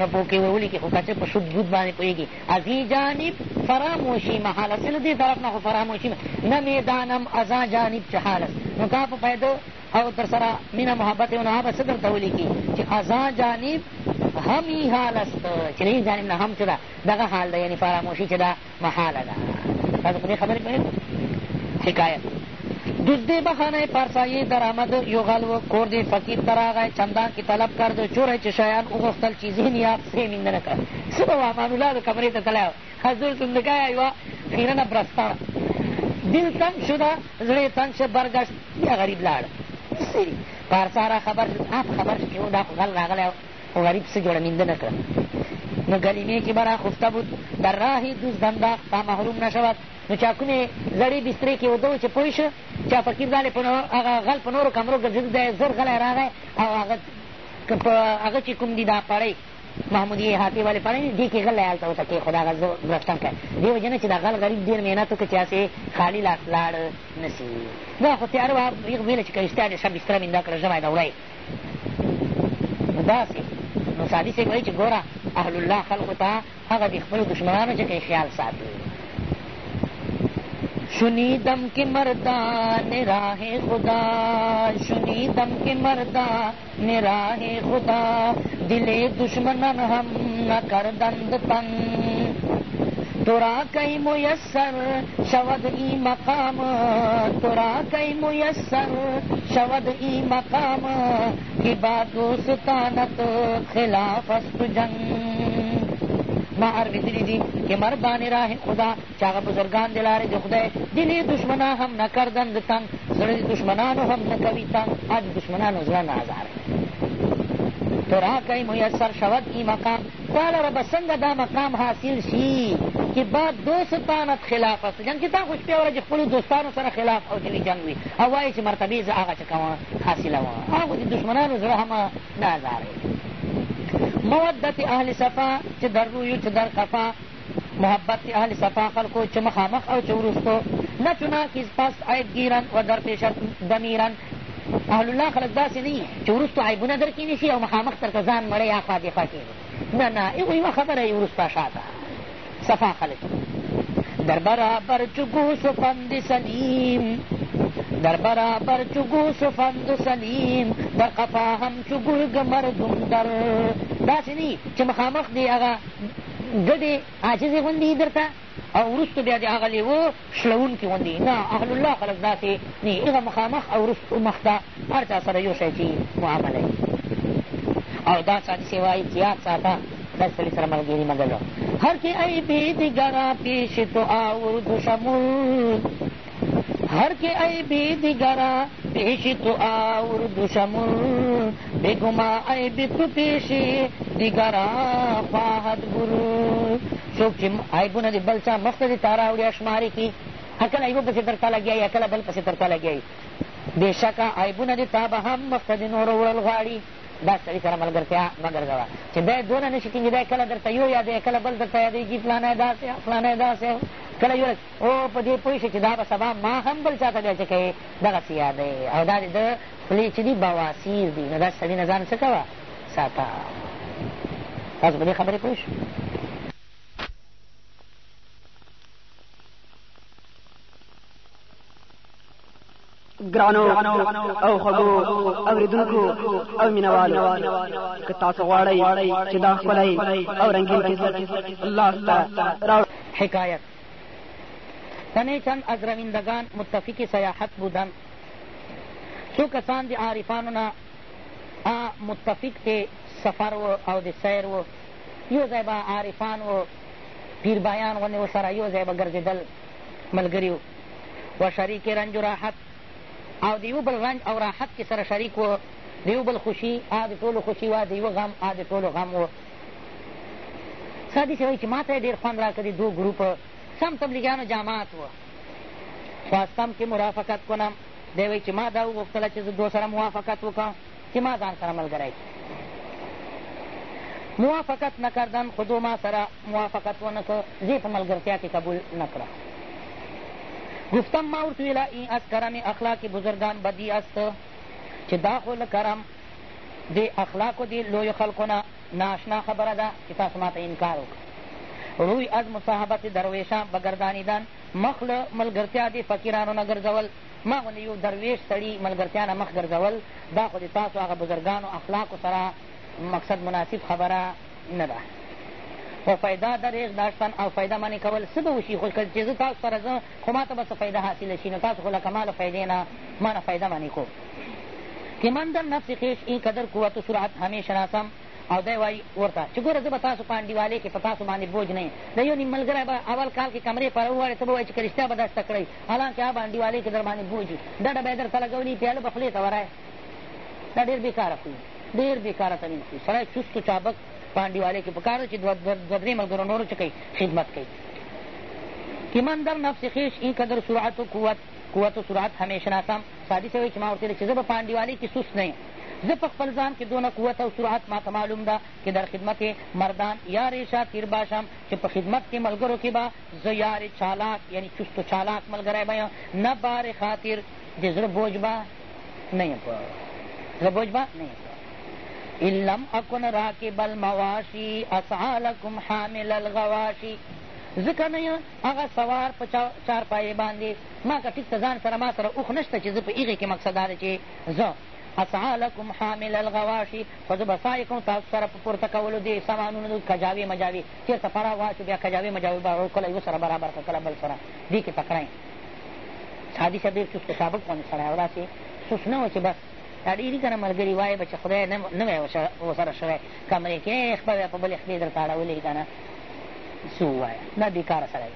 نه په کې ولیکي خو که څه په شد بود باندې پوهېږي ازی جانب فراموشي محال څه له دې طرف نه خو فراموشي نه میدانم ازا جانب چې حال نو کا په پیدو او در سره مینه محبت او نهابه څه درته ولیکي چې ازا جانب هم یې حال است چې له جانب نه هم څه ده دغه حال ده یعنې فراموشي چې ده محاله ده تاسو په دې خبرې پوهېږئ حکایت دوست دی بخانه پارسایی در آمد یو غل و کردی فقیر در آغای چندان که طلب کرد و چوره چه شایان او غختل چیزی نیاب سه مینده نکرد صبح و امان الله دو کمره تا تلاو حضور سندکای ایوا خیرن برستان دل تنگ شده زړه تنگ شه برگشت بیا غریب لاړ سری پارسا را خبر شد آپ خبر شد که او دا خو غل راغلی خو غریب څه جوړه مینده نه کړه نو گلیمه که برا خفته بود در راه دوست دنداخت تا محروم نشود نو چا کومې زړې بسترې کې اوده و چې پوه شو چا فقیر دالې په هغه غل په نورو کمرو ګرځېده دی زر غلی راغی او هغه په هغه چې کوم دي دا پړۍ محمودي هاتې والې پړۍ دې کې غلی هلته ورته کېښود هغه زه برشتن کړ دې وجه نه چې دا غل غریب ډېر محنت وکړه چې هسې خالي لاس لاړ نه سي دا خو تیاره وه ویله چې که رښتیا دې ښه بستره مینده کړه ژمی ده وړی داسې نو سعدي صاحب وایي چې ګوره اهل الله خلقو ته هغه دي خپلو دشمنانو چې کوي خیال ساتي شنیدم که مردان راه خدا شنیدم که مردان راه خدا دل دشمنان هم نکردند تنگ تو را کئی میسر سر شود این مقام ترا کی میسر شود این مقام که با دوستانت خلاف است جنگ ما اورېدلي دي که مردان راه خدا چې هغه بزرګان د لارې د خدای دلې دشمنا هم نه کردند تنګ زړه د دشمنانو هم نه کوي تنګ آ د دشمنانو زړه نه ازار تو را کوي میسر شود ای مقام تاله را به څنګه دا مقام حاصل شي چې با دوستانت خلاف است جنګ چې تا خو شپې ورځې خپلو دوستانو سره خلاف او جوي جنګ وي او وایې چې مرتبې زه هغه چې کوم حاصله وم هغه د دشمنانو زړه هم نه ازاروي مودت اهل صفا چې در رویو چې در قفا محبت کې اهل صفا خلکو چه مخامخ او چه وروستو نه چناکیز پس عیب ګیرن و در پیش دمیرن اهل الله خلک داسې نه وي چې وروستو عیبونه در کې نیسي او مخامخ درته ځان مړی اخوا دېخوا کېږي نه نه هغوی یوه خبره یې وروسته شاته صفا خلک در برابر چو گوس و فند سلیم در برابر چو گوس و فند سلیم در قفا هم چو گرگ مردم در داسې نه چې مخامخ دی هغه ګډې عاجزې غوندې درته او وروسته بیا د هغه لیوه شړوونکي غوندې نه اهل الله خلک داسې نه هغه مخامخ او وروسته مخته هر چا سره یو شی چې معامله وي او دا چا چې وایي چې یاد ساته دا سړي سره ملګري مه ګډوه هر چې عیب دګرا پیش تو آور دوشمل هر که ای بی دیگرا پیش تو آور دوشمن بگما ای بی تو پیش دیگرا خواهد برون څوک چې عیبونه د بل چا مخته د تاره اوړي اشمارې کي هکله یوه پسې تر تا لګیا یي هکله بل پسې تر تا لګیا یي بېشکه عیبونه د تا به هم مخته د نورو وړل غواړي دا سړي سره ملګرتیا مه ګرځوه چې دی دونه نه شي کېږي دی کله درته یو یادوي کله بل درته یادېږي فلانی داسې فلانی داسې کله یو او په دې پوه شي چې دا به سبا ما هم بل چا ته بیا چې کوې دغسې یادوې او دا د ده خولې چې دي بواسیر دي نو داسې سړي نه ځان څه کوه ساته تاسو په دې خبرې پوه شو ګرانو او خبو اوریدونکو او مینوالو که تاسو غواړئ چې دا ښکلی او رنګین کیسه الله تعالی حکایت تنه چند از رویندگان متفق سیاحت بودند څو کسان د عارفانو نه متفق د سفر و او د سیر و یو ځای به عارفان و پیربایان غوندې ورسره یو ځای به ګرځېدل ملګري و و شریک رنج و راحت او د یو بل رنج او راحت کې سره شریک و د یو بل خوشي د ټولو خوشي وه د یوه غم د ټولو غم و سره داسې وایي چې ما ته یې ډېر خوند راکړ د دوه ګروپ سم تبلیغیانو جامات و خواستم که مرافقت کنم دی وایي چې ما دا وغوښتله چې زه دو سره موافقت وکړم چې ما ځان سره ملګری موافقت نه کردن خو دو ما سره موافقت ونه کړ زه په ملګرتیا کې قبول نه کړه گفتم ما ورته ویله این از کرم اخلاق بزرگان بدی است چې دا خو له کرم دې اخلاقو دې لویو خلقو نه نااشنا خبره ده چې تاسو ما ته انکار وکړ. روی از مصاحبت درویشان بګردانیدن، مخ له ملګرتیا دې فقیرانو نه ګرځول، ما غوندې یو درویش سړي ملګرتیا نه مخ ګرځول، دا خو د تاسو هغه بزرګانو اخلاقو سره مقصد مناسب خبره نه ده. و فیدا دریغ داشتن او فیده منع کول څه به وشي خو که چې زه تاسو سره زه خو ما ته به څه فایده حاصله شي نو تاسو خو لکه ما له فایدې نه ما نه فایده منې کو که من در نفس خیش این قدر قوت و سرعت همه شناسم او دی وایي ورته چې ګوره زه به تاسو په انډیوالۍ کښې په تاسو باندې بوج نه یم د یو نیم ملګری به اول کال کښې کمرې پر وغواړې ته به وایي چې که رښتیا به دا شته کړی حالانکه هغه به انډیوالۍ کښې در باندې بوج وي ډډه به یې درته لګولي پیاله به خولې ته ورایې دا ډېر بېکاره خوی ډېر بېکاره تمیز خوی سړی چست و چابک په انډیوالۍ کښې په کار ده چې دوه درې ملګرو نورو څه کوي خدمت کوي که من در نفس خویش این قدر سرعت و قوت قوت و سرعت همه شناسم سعدي صاحب وایي چې ما ورته ویل چې زه به په انډیوالۍ کې سست نه یم زه په خپل ځان کې دونه قوت او سرعت ماته معلوم ده که در خدمت مردان یار شاکر باشم چې په خدمت کې ملګرو کې به زه یار چالاک یعنی چست و چالاک ملګری به یم نه بار خاطر د زړه بوج به نه یم په زړه بوج به نه یم ان لم اکن راکب المواشی اسعا لکم حامل الغواشی ځکه نه یم هغه سوار په چارپایې باندې ما که ټیک ته ځان سره ما سره اوښ نشته چې زه په هغې کې مقصد دا دی چې زه اسعا لکم حامل الغواشی خو زه به سعی کوم تاسو سره په پورته کولو دې سامانونو د کجاوې مجاوې چېرته فرا واچو بیا کجاوې مجاوې به کله یو سره برابر کړه کله بل سره دې کې تکړه حاجي صاحب ډېر چست و چابک غوندې سړی و داسې سست نه و چې بس دا ډېري که نه ملګري وایې به چې خدای نه وای ورسره شوی کمرې کې خپه بیا په بلې خپې درته اړولې که نه څه ووایه دا بېکاره سړی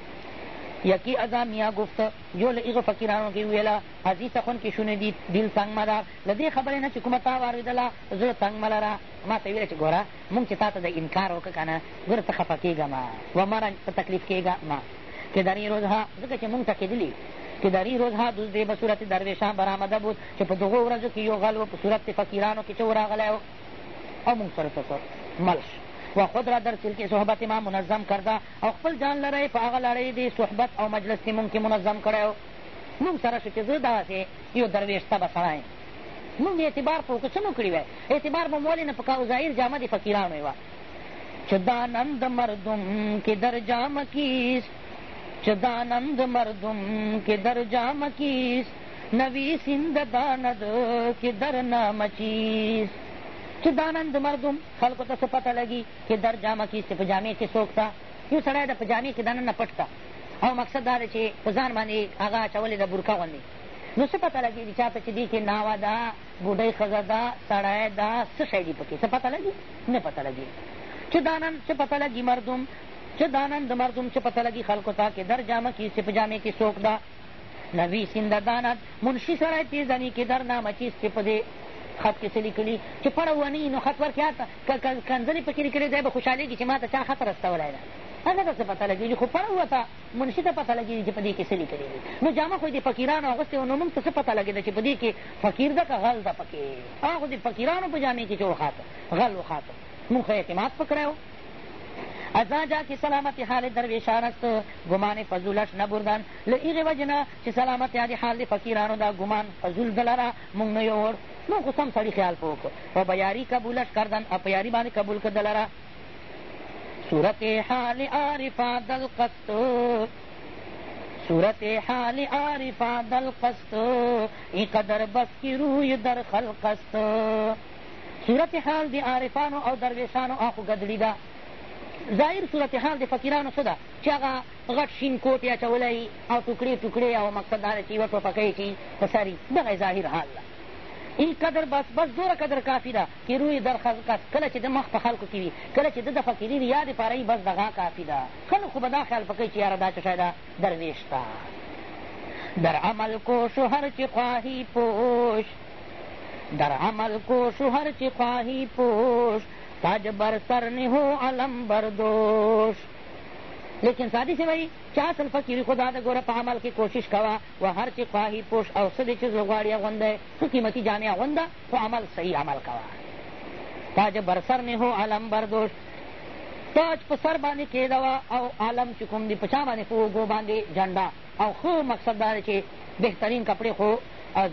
یکی ازا میا گفت جو له هغه فقیرانو کې وویله حاجي سخن کې شونې دي دل تنګ مه ده له دې خبرې نه چې کومه تا واورېدله زړه تنګ مه لره ما ته ویله چې ګوره مونږ چې تا ته د انکار وکړه که نه ګوره ته خفه کېږه مه ومره ته تکلیف کېږه مه که دری روزها ځکه چې مونږ ته کېدلي که دری روزها دوز دی به صورت درویشان برآمده بود چې په دغو ورځو کې یو غل و په صورت د فقیرانو کې چې وراغلی و او مونږ سره څه مل شو و خود را در سلک صحبت ما منظم کرده او خپل ځان لره په هغه لړۍ دی صحبت او مجلس کې مونږ کې منظم کړی و مونږ سره شو چې زه دغسې یو درویش تبه سړی یم مونږ اعتبار په وکړو څه مو کړي وای اعتبار به مو ولې نه په کاو ظاهر جامه د فقیرانو یې وه چه دانند مردم که در جام کیست چه دانند مردم که در جام کیست نویسند داند که در نام چیست چه دانند مردم خلقو ته څه پته لګي که در جامه کیست په جامې کې څوک ته یو سړی د په جامې کې دننه پټ ته او مقصد دا دی چې په ځان باندې هغه اچولې ده برکه غوندې نو څه پته لګېږي چا ته چې دې کې ناوه ده بوډۍ ښځه ده سړی ده څه شی دي په کې څه پته لګي نه پته لګي چه دا نن چه پته لګي مردم چه دا نن د مردم چه پته لګي خلکو ته که در جامه کې سپ جامې کې څوک ده نوی سنده داند منشي سړی پېژني که در نامه چې سپ دی خط کې څه لیکلي چې پړه ونی نو خط ورکیا کنځلې پکې لیکلې دی به خوشحالېږي چې ما ته چا خط رسولی ده هغه ته څه پته لګېږي خو پړه وته منشي ته پته لګېږي چې په دې کې څه لیکلي دي نو جامه خو یې د فقیرانو اغوستې وه نو موږ ته څه پته لګېده چې په دې کې فقیر ده که غل ده پکې هغه خو د فقیرانو په جامې کې چې وخاته غل وخاته موږ خو اعتماد په کړی و از آنجا که سلامت حال درویشان است گمان فضولش نبردن له هغې وجې نه چې سلامت یاد حال د فقیرانو دا ګمان فضول ده لره موږ نه یوړ نو خو سم سړي خیال په وکړو و به یاري قبولش کردن او په یاري باندې قبول کړ ده لره صورت حال عارفا دل قسط صورت حال عارفا دل قسط ای قدر بس کی روی در خلق است صورت حال دی عارفانو او درویشانو آخو گدلی دا ظاهر صورت حال دی فقیرانو څه ده چې هغه غټ شین کوټ یې اچولی او ټوکړې ټوکړې او مقصد دا ده چې یوه ټوپکۍ چې په سر دغه ظاهر حال ده ای قدر بس بس دوره قدر کافي ده کې روی در خز کس کله چې د مخ په خلکو کې وي کله چې د د فقیري ریا د پاره بس دغه کافي ده خلک خو به دا خیال پکوي چې یاره دا څه شی ده درویش ته در عمل کوش و هر چی خواهی پوش در عمل کوش و هر چی خواهی پوش تاج بر سر نهو علم بردوش لیکن سادی سے وایي چې اصل فقیري خو دا د ګوره په عمل کې کوشش کوه و هر چې خواهي پوش او څه دې چې زړه غواړي اغونده ښه قیمتي جامې اغونده خو عمل صحیح عمل کوه تاج بر سر نه هو علم بردوش تاج په سر باندې کېده وه او عالم چې کوم دي په چا باندې په اوږو باندې جنډه او خو مقصد دا دی چې بهترین کپړې خو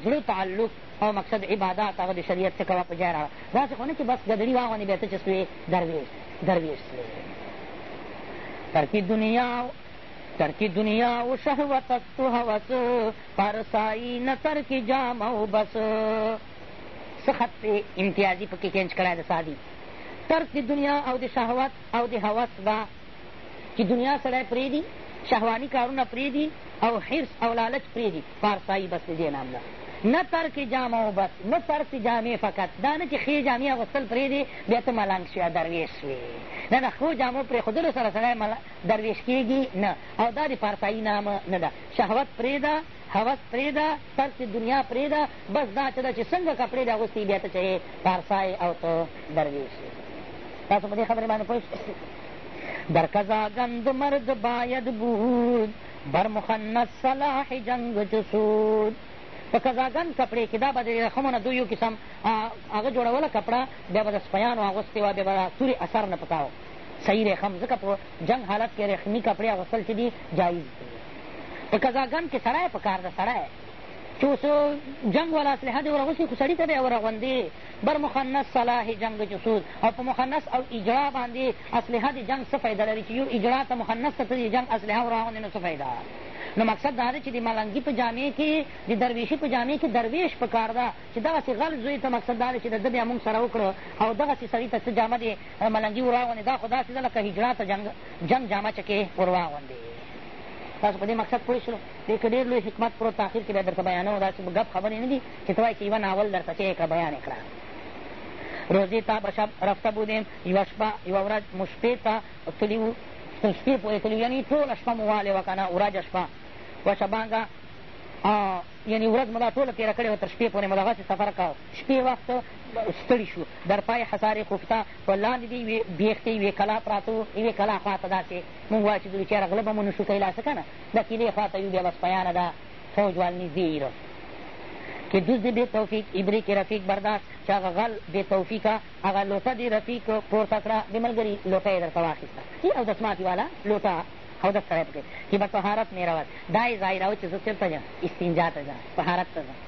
زړه تعلق او مقصد عبادات هغه د شریعت څخه کوه په ځای راوړه داسې خو نه چې بس ګدړي واغوندې بیا ته چې سوې درویش درویش سوې ترکی دنیا ترکی دنیا و شهوت است و هوس پر سائی نثر کی جام او بس څه خط امتیازی پکې کینچ کړی د سعدی ترک د دنیا او د شهوت او د هوس ده چې دنیا سړی پرېږدي شهواني کارونه پرېږدي او حرص او لالچ پرېږدي پارسایی بس د دې نام ده نه ترک جامه و بس نه ترک جامې فقط دا نه چې ښې جامې اغوستل پرېږدې بیا ته ملنګ شوې درویش شوې نه د ښو جامو پرېښودلو سره سړی درویش کېږي نه او دا د پارسایی نام نه ده شهوت پرېږده، هوس پرېږده، ترس دنیا پرېږده، بس دا څه ده چې څنګه کپړې دې اغوستې وي بیا ته چېرې پارسا یې او ته دروېش یې. تاسو په دې خبرې باندې پوه شوئ؟ در کزاگند مرد باید بود بر مخنث سلاح جنگ چه سود په کزاګند کپړې کې دا به د رخمو نه دوی یو قسم هغه جوړوله کپړه بیا به د سپیانو اغوستې وه بیا به د تورې اثر نه پکاو صحیح رخم ځکه په جنګ حالت کې رېښمي کپړې اغوستل چې دي جایز دي په قضاګان کې سړی په کار ده سړی چې اوس جنګ والا اسلحه دې ورغوسي خو سړي ته به یې ورغوندې بر مخنث صلاح جنګ جسود او په مخنث او اجرا باندې اسلحه د جنګ څه فایده لري چې یو اجرا ته مخنث ته د جنګ اسلحه وراغوندې نو څه فایده نو مقصد دا دی چې د ملنګي په جامع کې د درویشي په جامع کې درویش په کار ده چې دغسې غل زوی ته مقصد دا دی چې د ده بیا مونږ سره وکړو او دغسې سړي ته څه جامه دی ملنګي وراغوندې دا خو داسې ده لکه هجړا ته جنګ جنګ جامه چې کې ورواغوندې تاسو په دې مقصد پوه شلو دې کې ډېر لوی حکمت پروت په اخر کې بیا درته بیانوم داسې ګپ خبرې نه دي چې ته وایې چې یوه ناول درته چې که بیان یې کړه روزې ته به شب رفته بودیم یوه شپه یوه ورځ مو شپې ته تلي وو تر شپې پورې تلي یعنې ټوله شپه مو والې وه که نه ورځ شپه و شبانګه یعنې ورځ مو دا ټوله تېره کړې وه تر شپې پورې مو دغسې سفر کاوه شپې وخت ستړي شو در پای حصار خفته په لاندې د یوې بیختې یوې کلا پراته وو یوې کلا خوا ته داسې مونږ واچېدلو چې یاره غله به مو نه شو کوي لا څه که نه د کیلې خوا ته یو بیا بس پیانه ده فوج وال نږدې ایره که دوز دی بی توفیق ابری که رفیق برداشت چې هغه غل بی توفیقه هغه لوټه دی رفیق پورته کړه د ملګري لوټه یې درته واخېسته چې او دسماتي والا لوټه او دس کړی پکې چې به طهارت مې راوت دا یې ظاهراو چې زه چېرته ځم استنجا ته ځم طهارت ته ځم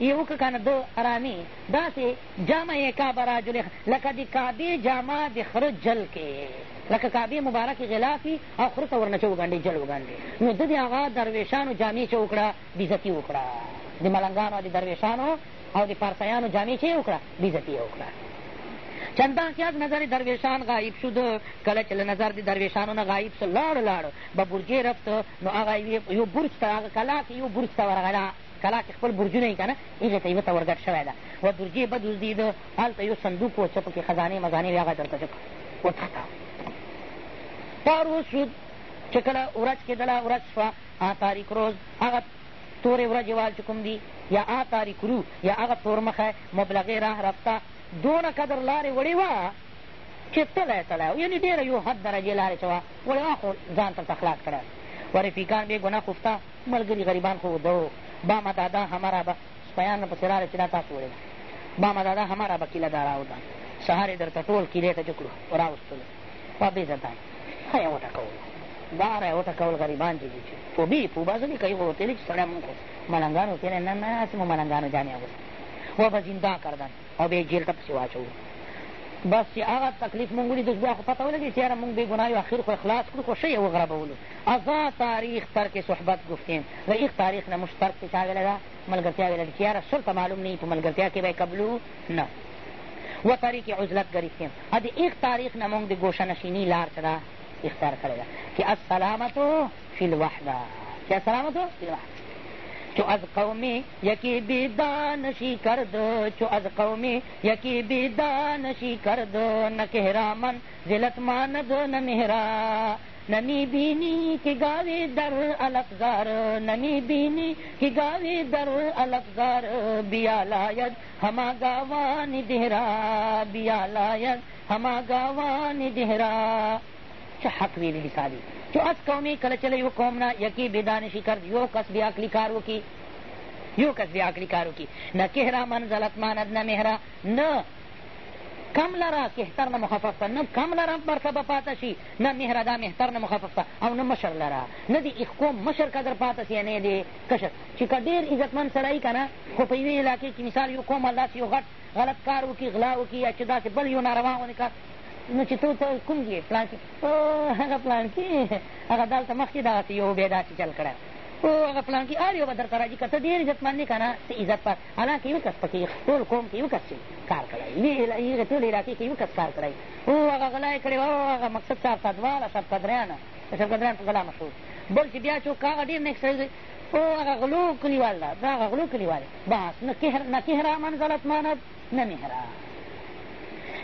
یې وکړ کنه د ارامي داسې جامه یې کا برا جلخ لکه د کعبې جامه د خره جل کې لکه کعبې مبارکې غلاف وي او خره ته ورنه چه وګنډې جل وګنډې نو ده د هغه درویشانو جامې چه وکړه بیزتي وکړه د ملنګانو او د درویشانو او د پارسیانو جامې چه یې وکړه بیزتي یې وکړه چندان که از نظر درویشان غایب شد کله چې له نظر د درویشانو نه غایب سو لاړ لاړ به برجې رفت نو هغه یو برج ته هغه کلا کې یو برج ته ورغله کلا چې خپل برجونه يي که نه هغې ته يوه ته ورګډ شوی ده و درجې به دزديده هلته يو صندوق و څه پکې خزانې مزانې وې هغه يې درته جګ وتښتاوه پاروز شود چې کله ورځ کېدله ورځ شوه تاریک روز هغه تورې ورځې وال چې کوم دي یا آ تاریک رو یا هغه تورمخی مبلغې راه رفته دونه قدر لارې وړې وه چې تلی تلی یعنې ډېره یو حد درجې لارې چې وه وړې وه خو ځان ترته خلاص کړی و رفیقان بې ګناه خفته ملګري غریبان خو د بامه دادا همرا به سپیان نه پسې راغی چې دا تاسو وړې ده بامه دادا همرا به کیله دا راوده سهار یې درته ټول کیلې ته جکړو راوستلو په دې ځه دا ښه یې وټکولو دا را یې وټکول غریبان چې دي چې پوبې پوبه ځلې کوي خو تېرې چې سړی مونږ ملنګانو تېرې نه نه هسې مو ملنګانو جامې اغوستې و به زندان کردن او بیا یې جیل ته پسې واچوو بس چې هغه تکلیف مونږ ولیدو بیا خو پته ولګي چې یاره مونږ بې ګناه یو اخر خو خلاص کړو خو ښه یې وغربولو اغا تاریخ ترک صحبت ګفتې د ایخ تاریخ نه موږ ترک ته چا ویلی ده ملګرتیا ویلی ده چې یاره سر ته معلوم نه یي په ملګرتیا کې به یې قبلو نه و طریق عزلت گرفتیم ا د ایخ تاریخ نه موږ د ګوشه نشینی لار څه ده اختیار کړې ده چې السلامتو فی الوحده چې السلامتو فی الوحده چو از قومی یکی بیدانشی کرد چو از قومی یکی بیدانشی کرد نکهرا من ذلت ماند نمهرا نمی بینی که گاوی در علف زار نمی بینی که گاوی در علف زار بیا لاید هما گاوان دهرا بیا لاید هما گاوان دهرا چه حق ویلی مثالی چو از قومی کله چله یو قوم نه یکی بیدانشی کرد یو کس بی عقلی کار وکی یو کس بی عقلی کار وکی نه کهرا منزلت ماند نه مهرا نه کم لره کهتر نه مخفف ته نه کم لره مرتبه پاته شي نه مهره دا مهتر نه مخفف ته او نه مشر لره نه د قوم مشر قدر پاته شي نه د کشر چې که ډېر عزتمن سړی که نه خو په یوې علاقې کې مثال یو قوم الله چې یو غټ غلط کار وکړي غلا وکړي یا چې داسې بل یو ناروا غوندې کار نو چې ته ته کوم یې پلان کې هغه پلان کې هغه دلته مخکې دغسې یو بیا داسې چل کړی او هغه پلان کې هر یو به درته راځي که ته ډېر عزتمن یې که نه څه عزت پاته انا که یو کس پکې ټول قوم کې یو کس کار کړی وي هغې ټول علاقې کې یو کس کار کړی او هغه غلا یې کړې وه او هغه مقصد صاحب تدوال اشرف قدریان اشرف قدریان په غلا مشهور بل چې بیا چوک هغه ډېر نیک سړی دی او هغه غلو کلیوال ده دا هغه غلو کلیوال بس نه کهر نه کهرا منزلت ماند نه مهرا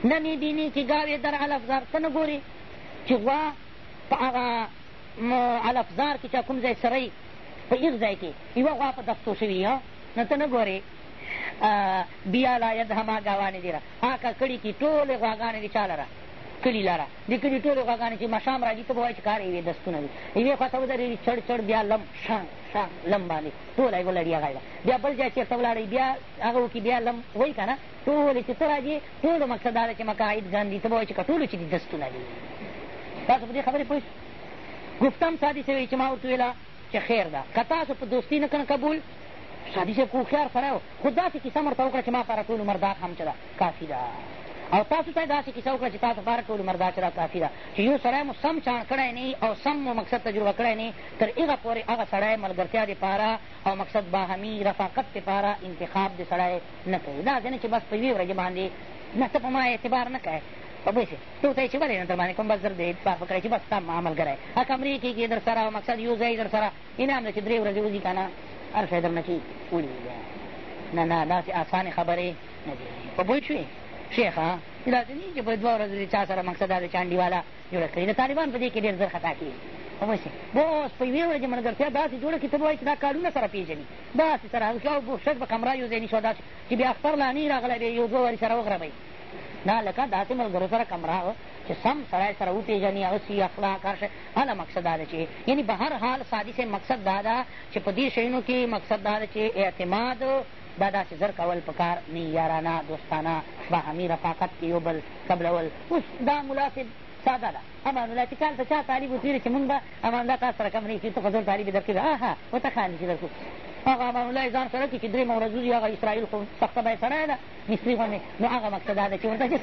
نه مې بیني چې ګاوې در الفزار ته نه ګورې چې غوا په هغه الفزار کې چې کوم ځای سره په هېڅ ځای کې یوه غوا په دستو شوي نه ته نه ګورې بیا لا ید هما ګاوانې دې را ها ککړي کي ټولې غواګانې دې چا لره کلي لره د کلي ټولې غواګانې چې ماښام را ځي ته به وایي چې کار یوې دستونه دي یوې خوا ته ودرېږي چړ چړ بیا لم شان شان لم باندې ټوله یې ولړي هغه بیا بل ځای چېرته ولاړوي بیا هغه وکړي بیا لم وایي که نه ټولې چې ته را ځې ټولو مقصد دا ده چې مقاعد ګان دي ته به وایي چې که ټولو چې دي دستونه دي تاسو په دې خبرې پوه ګفتم سادي سوی چې ما ورته ویله چې خیر ده که تاسو په دوستي نه کړم قبول شادي صاحب خو هوښیار سړی و خو داسې کیسه مې ورته وکړه چې ما پاره ټول عمر دا خم چې ده کافي ده او تاسو ته یې داسې کیسه وکړه چې تاسو پاره ټول عمر دا چې ده کافي ده چې یو سړی مو سم چاڼ کړی نه او سم مو مقصد تجربه کړی نه تر هغه پورې هغه سړی ملګرتیا دې پاره او مقصد باهمي رفاقت دې پاره انتخاب دې سړی نه کوي دا ځینې چې بس په یوې ورځې باندې نه ته په ما اعتبار نه کوې په بې ته ته یې چې ولې نه درباندې کوم بس زر دې اتفاق وکړی چې بس ستا ملګری هه کمرې کې کې درسره او مقصد یو ځای درسره انعام دی چې درې ورځې وځي که نه هر شی درنه چې وړي نه نه داسې اسانې خبرې نه دي په پوه شوې شیخه داسې نه چې په دوه ورځو دې چا سره مقصد دا د چانډي والا جوړه کړي د طالبان په دې کې ډېر زر خطا کېږي پوه شي بس په یوې ورځې ملګرتیا داسې جوړه کړي ته به وایي چې دا کارونه سره پېژني داسې سره هغه شاو بوشک به کمره یو ځای نه شوه داسې چې بیا اختر لا نه راغلی بیا یو دوه واري سره وغربوي دا لکه داسې ملګرو سره کمره وه چې سم سړی سره وپېژني هغه سی اخلاق هر شی هله مقصد دا ده چې یعنی به هر حال سادي صاحب مقصد دا ده چې په دې شیونو کې مقصد دا ده چې اعتماد دا داسې زر کول په کار نه یارانه دوستانه باهمي رفاقت کې یو بل قبلول اوس دا ملا صاحب ساده ده امان الله چې کال ته چا طالب وتېرې چې مونږ به امان الله تا سره کم نه شي ته خو زول طالب درکوي اها ورته خاني چې درکو هغه امان الله یې ځان سره کړي چې درېیمه ورځ وځي هغه اسرائیل خو سخته به یې سړی ده مصري غوندې نو هغه مقصد دا ده چې ورته جس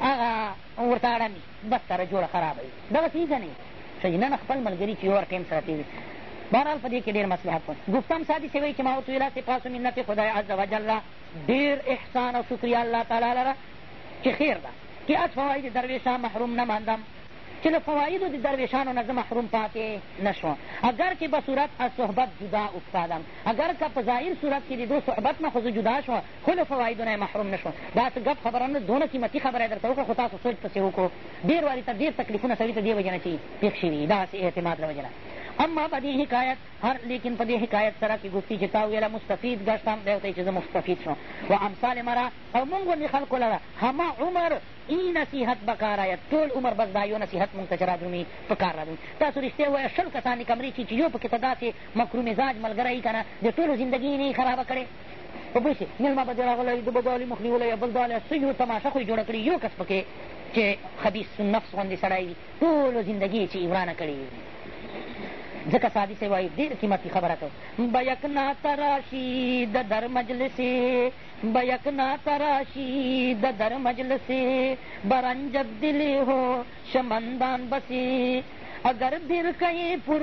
هغه ورته اړم وي بس سره جوړه خرابه وي دغسې یي که نه ښه جي نه نه خپل ملګري چې یو ټایم سره تېر بهرحال په دې کې ډېر مصلحت کوم ګفتم سادي سوی چې ما ورته ویلا سپاس و منت خدای عز وجل ډېر احسان او شکریه الله تعالی لره چې خیر ده چې از فواید درویشا محروم نه ماندم چې له فوایدو د درویشانو نه زه محروم پاتې نه شوم اګر چې به صورت از صحبت جدا افتادم اګر که په ظاهر صورت کې د دو صحبت نه خو زه جدا شوم ښکلو فوایدو نه یې محروم نه شوم. دا څه ګپ خبره نه ده، دونه قیمتي خبره یې درته وکړه، خو تاسو سوچ پسې وکړو، ډېر واري ته ډېر تکلیفونه سړي ته دې وجې نه چي پېښ شوي وي، دغسې اعتماد له وجې نه. اما په دې حکایت هر لیکن په دې حکایت سره که ګفتي چې تا ویله مستفید ګشتم، دا وتایي چې زه مستفید شوم. و امثال مرا او مونږ غوندې خلکو لره همه عمر ای نصیحت به کار آید، ټول عمر بس دا یو نصیحت مونږ ته چې رادرومي، په کار رادرومي. تاسو رښتیا ووایه، شل کسان دې کمرې چي چې یو پکې ته داسې مکرومزاج ملګری یي که نه، د ټولو زندګي یې نه یي خرابه کړې. په پوه شي مېلمه به دې راغلی د بدوالي مخ نیولی بل دواله څه یو تماشه خو یې جوړه کړې یو کس پکې چې خبیث نفس غوندې سړی وي ټولو زندګي یې چې ورانه کړې ځکه سادي صاحب وایي ډېر قیمتي خبره کوم به یکنا تراشي د در مجلسې به یکنا تراشي د در مجلسې برنجد دلې هو شمندان بسې اگر دیر کئی پر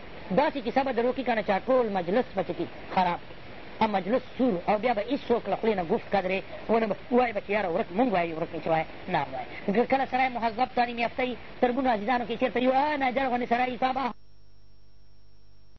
داسې کیسه به درو کړي که نه چا ټول مجلس به چکي خراب او مجلس سور او بیا به هېڅوک له خولې نه ګفت قدرې ونه به وایي به چې یاره ورک مونږ وایي ورک چې وایه نه وایه کله سړی مهذب تعلیم یافته وي تربونو عزیزانو کښې چېرته یو ناجړ غوندې سړی حساب